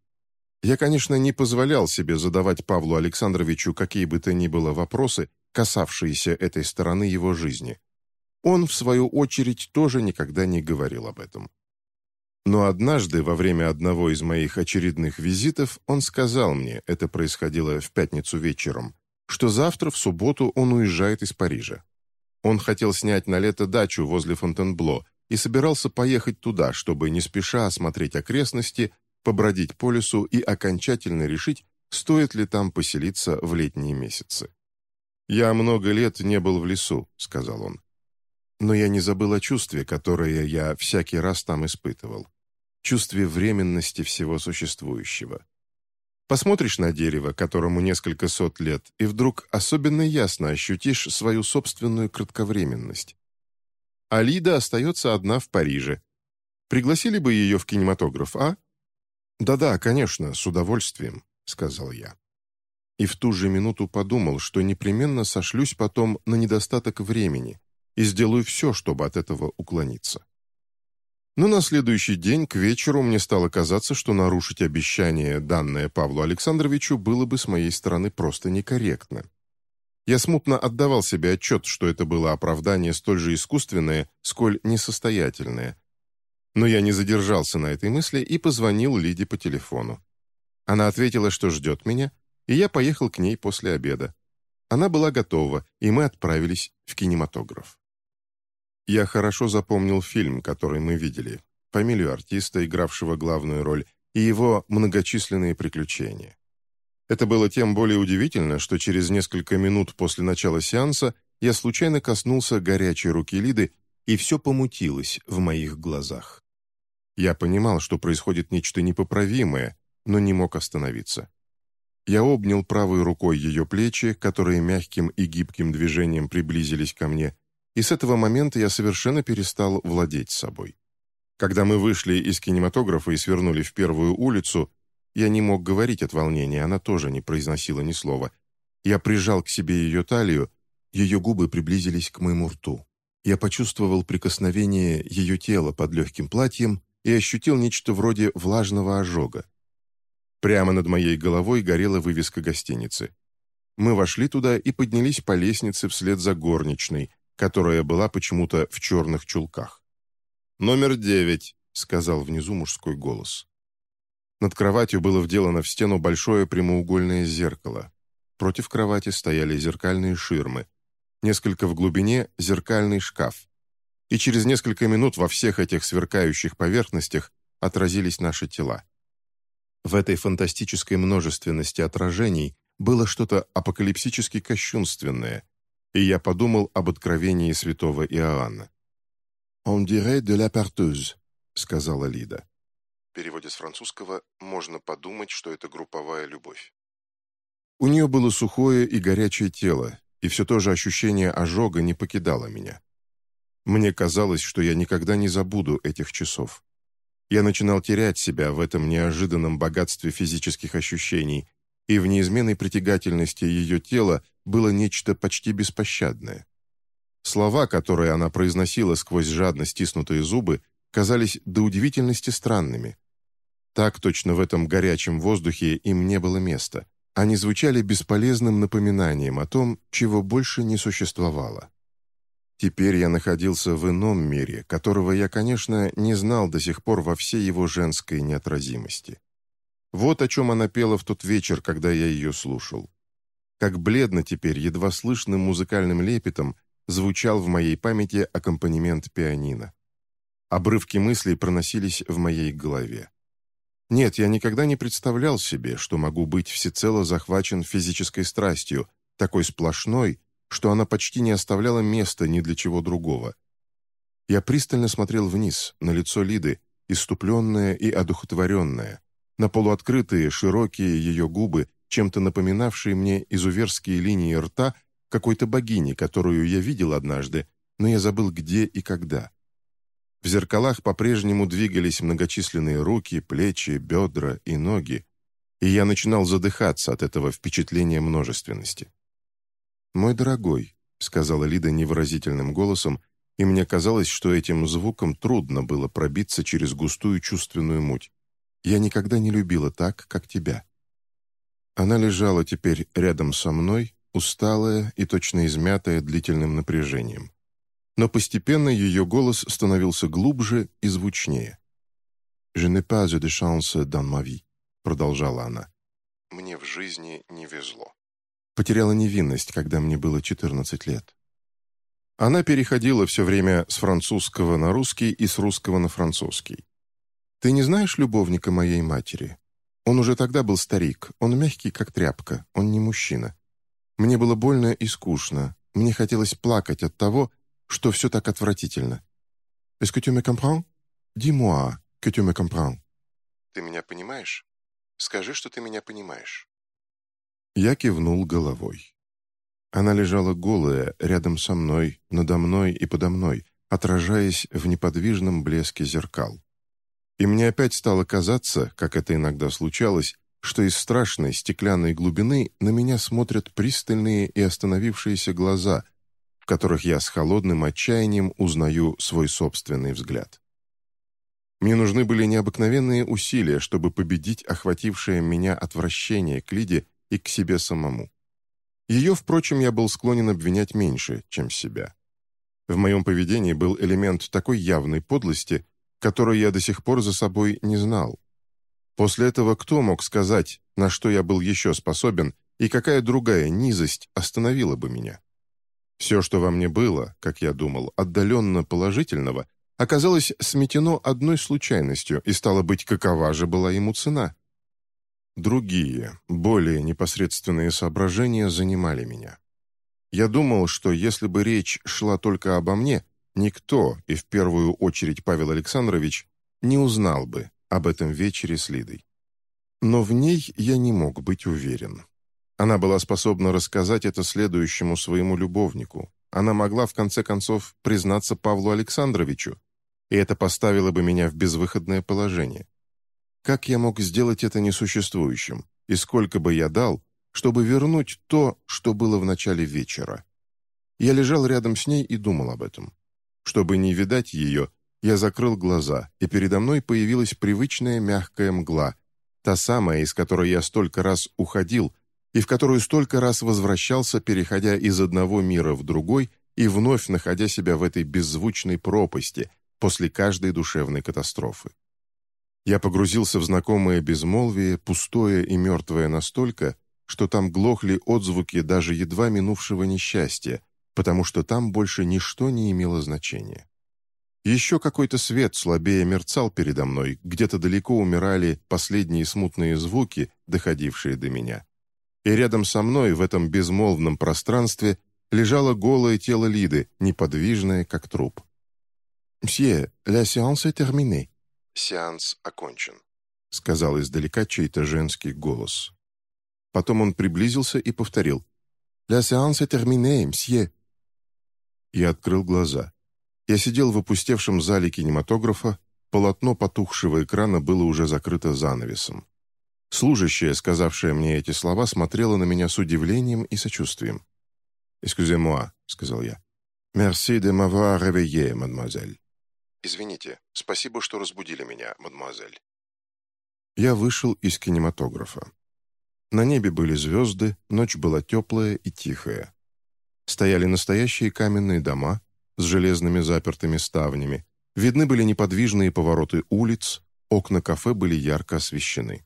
Я, конечно, не позволял себе задавать Павлу Александровичу какие бы то ни было вопросы, касавшиеся этой стороны его жизни, Он, в свою очередь, тоже никогда не говорил об этом. Но однажды, во время одного из моих очередных визитов, он сказал мне, это происходило в пятницу вечером, что завтра, в субботу, он уезжает из Парижа. Он хотел снять на лето дачу возле Фонтенбло и собирался поехать туда, чтобы не спеша осмотреть окрестности, побродить по лесу и окончательно решить, стоит ли там поселиться в летние месяцы. «Я много лет не был в лесу», — сказал он. Но я не забыл о чувстве, которое я всякий раз там испытывал. Чувстве временности всего существующего. Посмотришь на дерево, которому несколько сот лет, и вдруг особенно ясно ощутишь свою собственную кратковременность. Алида остается одна в Париже. Пригласили бы ее в кинематограф, а? «Да-да, конечно, с удовольствием», — сказал я. И в ту же минуту подумал, что непременно сошлюсь потом на недостаток времени, и сделаю все, чтобы от этого уклониться. Но на следующий день к вечеру мне стало казаться, что нарушить обещание, данное Павлу Александровичу, было бы с моей стороны просто некорректно. Я смутно отдавал себе отчет, что это было оправдание столь же искусственное, сколь несостоятельное. Но я не задержался на этой мысли и позвонил Лиде по телефону. Она ответила, что ждет меня, и я поехал к ней после обеда. Она была готова, и мы отправились в кинематограф. Я хорошо запомнил фильм, который мы видели, фамилию артиста, игравшего главную роль, и его многочисленные приключения. Это было тем более удивительно, что через несколько минут после начала сеанса я случайно коснулся горячей руки Лиды, и все помутилось в моих глазах. Я понимал, что происходит нечто непоправимое, но не мог остановиться. Я обнял правой рукой ее плечи, которые мягким и гибким движением приблизились ко мне, и с этого момента я совершенно перестал владеть собой. Когда мы вышли из кинематографа и свернули в первую улицу, я не мог говорить от волнения, она тоже не произносила ни слова. Я прижал к себе ее талию, ее губы приблизились к моему рту. Я почувствовал прикосновение ее тела под легким платьем и ощутил нечто вроде влажного ожога. Прямо над моей головой горела вывеска гостиницы. Мы вошли туда и поднялись по лестнице вслед за горничной, которая была почему-то в черных чулках. «Номер девять», — сказал внизу мужской голос. Над кроватью было вделано в стену большое прямоугольное зеркало. Против кровати стояли зеркальные ширмы. Несколько в глубине — зеркальный шкаф. И через несколько минут во всех этих сверкающих поверхностях отразились наши тела. В этой фантастической множественности отражений было что-то апокалипсически кощунственное, и я подумал об откровении святого Иоанна. «On dirait de la partuse», — сказала Лида. В переводе с французского «можно подумать, что это групповая любовь». У нее было сухое и горячее тело, и все то же ощущение ожога не покидало меня. Мне казалось, что я никогда не забуду этих часов. Я начинал терять себя в этом неожиданном богатстве физических ощущений, и в неизменной притягательности ее тела было нечто почти беспощадное. Слова, которые она произносила сквозь жадно стиснутые зубы, казались до удивительности странными. Так точно в этом горячем воздухе им не было места. Они звучали бесполезным напоминанием о том, чего больше не существовало. Теперь я находился в ином мире, которого я, конечно, не знал до сих пор во всей его женской неотразимости. Вот о чем она пела в тот вечер, когда я ее слушал. Как бледно теперь, едва слышным музыкальным лепетом, звучал в моей памяти аккомпанемент пианино. Обрывки мыслей проносились в моей голове. Нет, я никогда не представлял себе, что могу быть всецело захвачен физической страстью, такой сплошной, что она почти не оставляла места ни для чего другого. Я пристально смотрел вниз, на лицо Лиды, иступленное и одухотворенное, на полуоткрытые, широкие ее губы, чем-то напоминавшие мне изуверские линии рта какой-то богини, которую я видел однажды, но я забыл где и когда. В зеркалах по-прежнему двигались многочисленные руки, плечи, бедра и ноги, и я начинал задыхаться от этого впечатления множественности. «Мой дорогой», — сказала Лида невыразительным голосом, и мне казалось, что этим звуком трудно было пробиться через густую чувственную муть. Я никогда не любила так, как тебя». Она лежала теперь рядом со мной, усталая и точно измятая длительным напряжением. но постепенно ее голос становился глубже и звучнее. «Je n'ai pas de chance dans ma vie», — продолжала она. «Мне в жизни не везло. Потеряла невинность, когда мне было 14 лет». Она переходила все время с французского на русский и с русского на французский. «Ты не знаешь любовника моей матери? Он уже тогда был старик, он мягкий, как тряпка, он не мужчина. Мне было больно и скучно, мне хотелось плакать от того, что все так отвратительно. «Est-ce que tu me comprends? Dis-moi que tu me comprends». «Ты меня понимаешь? Скажи, что ты меня понимаешь». Я кивнул головой. Она лежала голая, рядом со мной, надо мной и подо мной, отражаясь в неподвижном блеске зеркал. И мне опять стало казаться, как это иногда случалось, что из страшной стеклянной глубины на меня смотрят пристальные и остановившиеся глаза, в которых я с холодным отчаянием узнаю свой собственный взгляд. Мне нужны были необыкновенные усилия, чтобы победить охватившее меня отвращение к Лиде и к себе самому. Ее, впрочем, я был склонен обвинять меньше, чем себя. В моем поведении был элемент такой явной подлости, которой я до сих пор за собой не знал. После этого кто мог сказать, на что я был еще способен, и какая другая низость остановила бы меня? Все, что во мне было, как я думал, отдаленно положительного, оказалось сметено одной случайностью, и стало быть, какова же была ему цена? Другие, более непосредственные соображения занимали меня. Я думал, что если бы речь шла только обо мне, Никто, и в первую очередь Павел Александрович, не узнал бы об этом вечере с Лидой. Но в ней я не мог быть уверен. Она была способна рассказать это следующему своему любовнику. Она могла, в конце концов, признаться Павлу Александровичу, и это поставило бы меня в безвыходное положение. Как я мог сделать это несуществующим, и сколько бы я дал, чтобы вернуть то, что было в начале вечера? Я лежал рядом с ней и думал об этом. Чтобы не видать ее, я закрыл глаза, и передо мной появилась привычная мягкая мгла, та самая, из которой я столько раз уходил и в которую столько раз возвращался, переходя из одного мира в другой и вновь находя себя в этой беззвучной пропасти после каждой душевной катастрофы. Я погрузился в знакомое безмолвие, пустое и мертвое настолько, что там глохли отзвуки даже едва минувшего несчастья, потому что там больше ничто не имело значения. Еще какой-то свет слабее мерцал передо мной, где-то далеко умирали последние смутные звуки, доходившие до меня. И рядом со мной, в этом безмолвном пространстве, лежало голое тело Лиды, неподвижное, как труп. «Мсье, la séance est terminée». «Сеанс окончен», — сказал издалека чей-то женский голос. Потом он приблизился и повторил. «La séance est terminée, мсье». Я открыл глаза. Я сидел в опустевшем зале кинематографа, полотно потухшего экрана было уже закрыто занавесом. Служащая, сказавшая мне эти слова, смотрела на меня с удивлением и сочувствием. «Excusez-moi», — сказал я. «Merci de m'avoir réveillé, mademoiselle». «Извините, спасибо, что разбудили меня, мадемуазель». Я вышел из кинематографа. На небе были звезды, ночь была теплая и тихая стояли настоящие каменные дома с железными запертыми ставнями, видны были неподвижные повороты улиц, окна кафе были ярко освещены.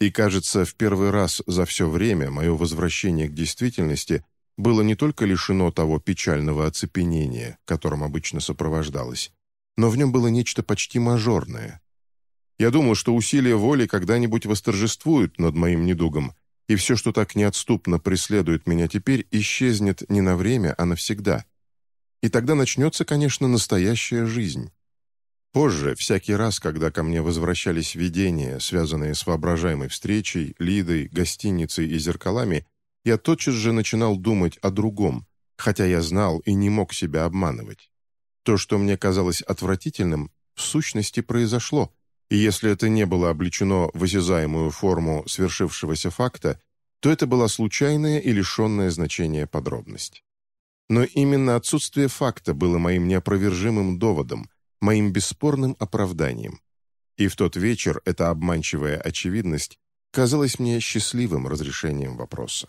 И, кажется, в первый раз за все время мое возвращение к действительности было не только лишено того печального оцепенения, которым обычно сопровождалось, но в нем было нечто почти мажорное. Я думал, что усилия воли когда-нибудь восторжествуют над моим недугом, и все, что так неотступно преследует меня теперь, исчезнет не на время, а навсегда. И тогда начнется, конечно, настоящая жизнь. Позже, всякий раз, когда ко мне возвращались видения, связанные с воображаемой встречей, Лидой, гостиницей и зеркалами, я тотчас же начинал думать о другом, хотя я знал и не мог себя обманывать. То, что мне казалось отвратительным, в сущности произошло, и если это не было облечено в осязаемую форму свершившегося факта, то это была случайная и лишенная значения подробность. Но именно отсутствие факта было моим неопровержимым доводом, моим бесспорным оправданием. И в тот вечер эта обманчивая очевидность казалась мне счастливым разрешением вопроса.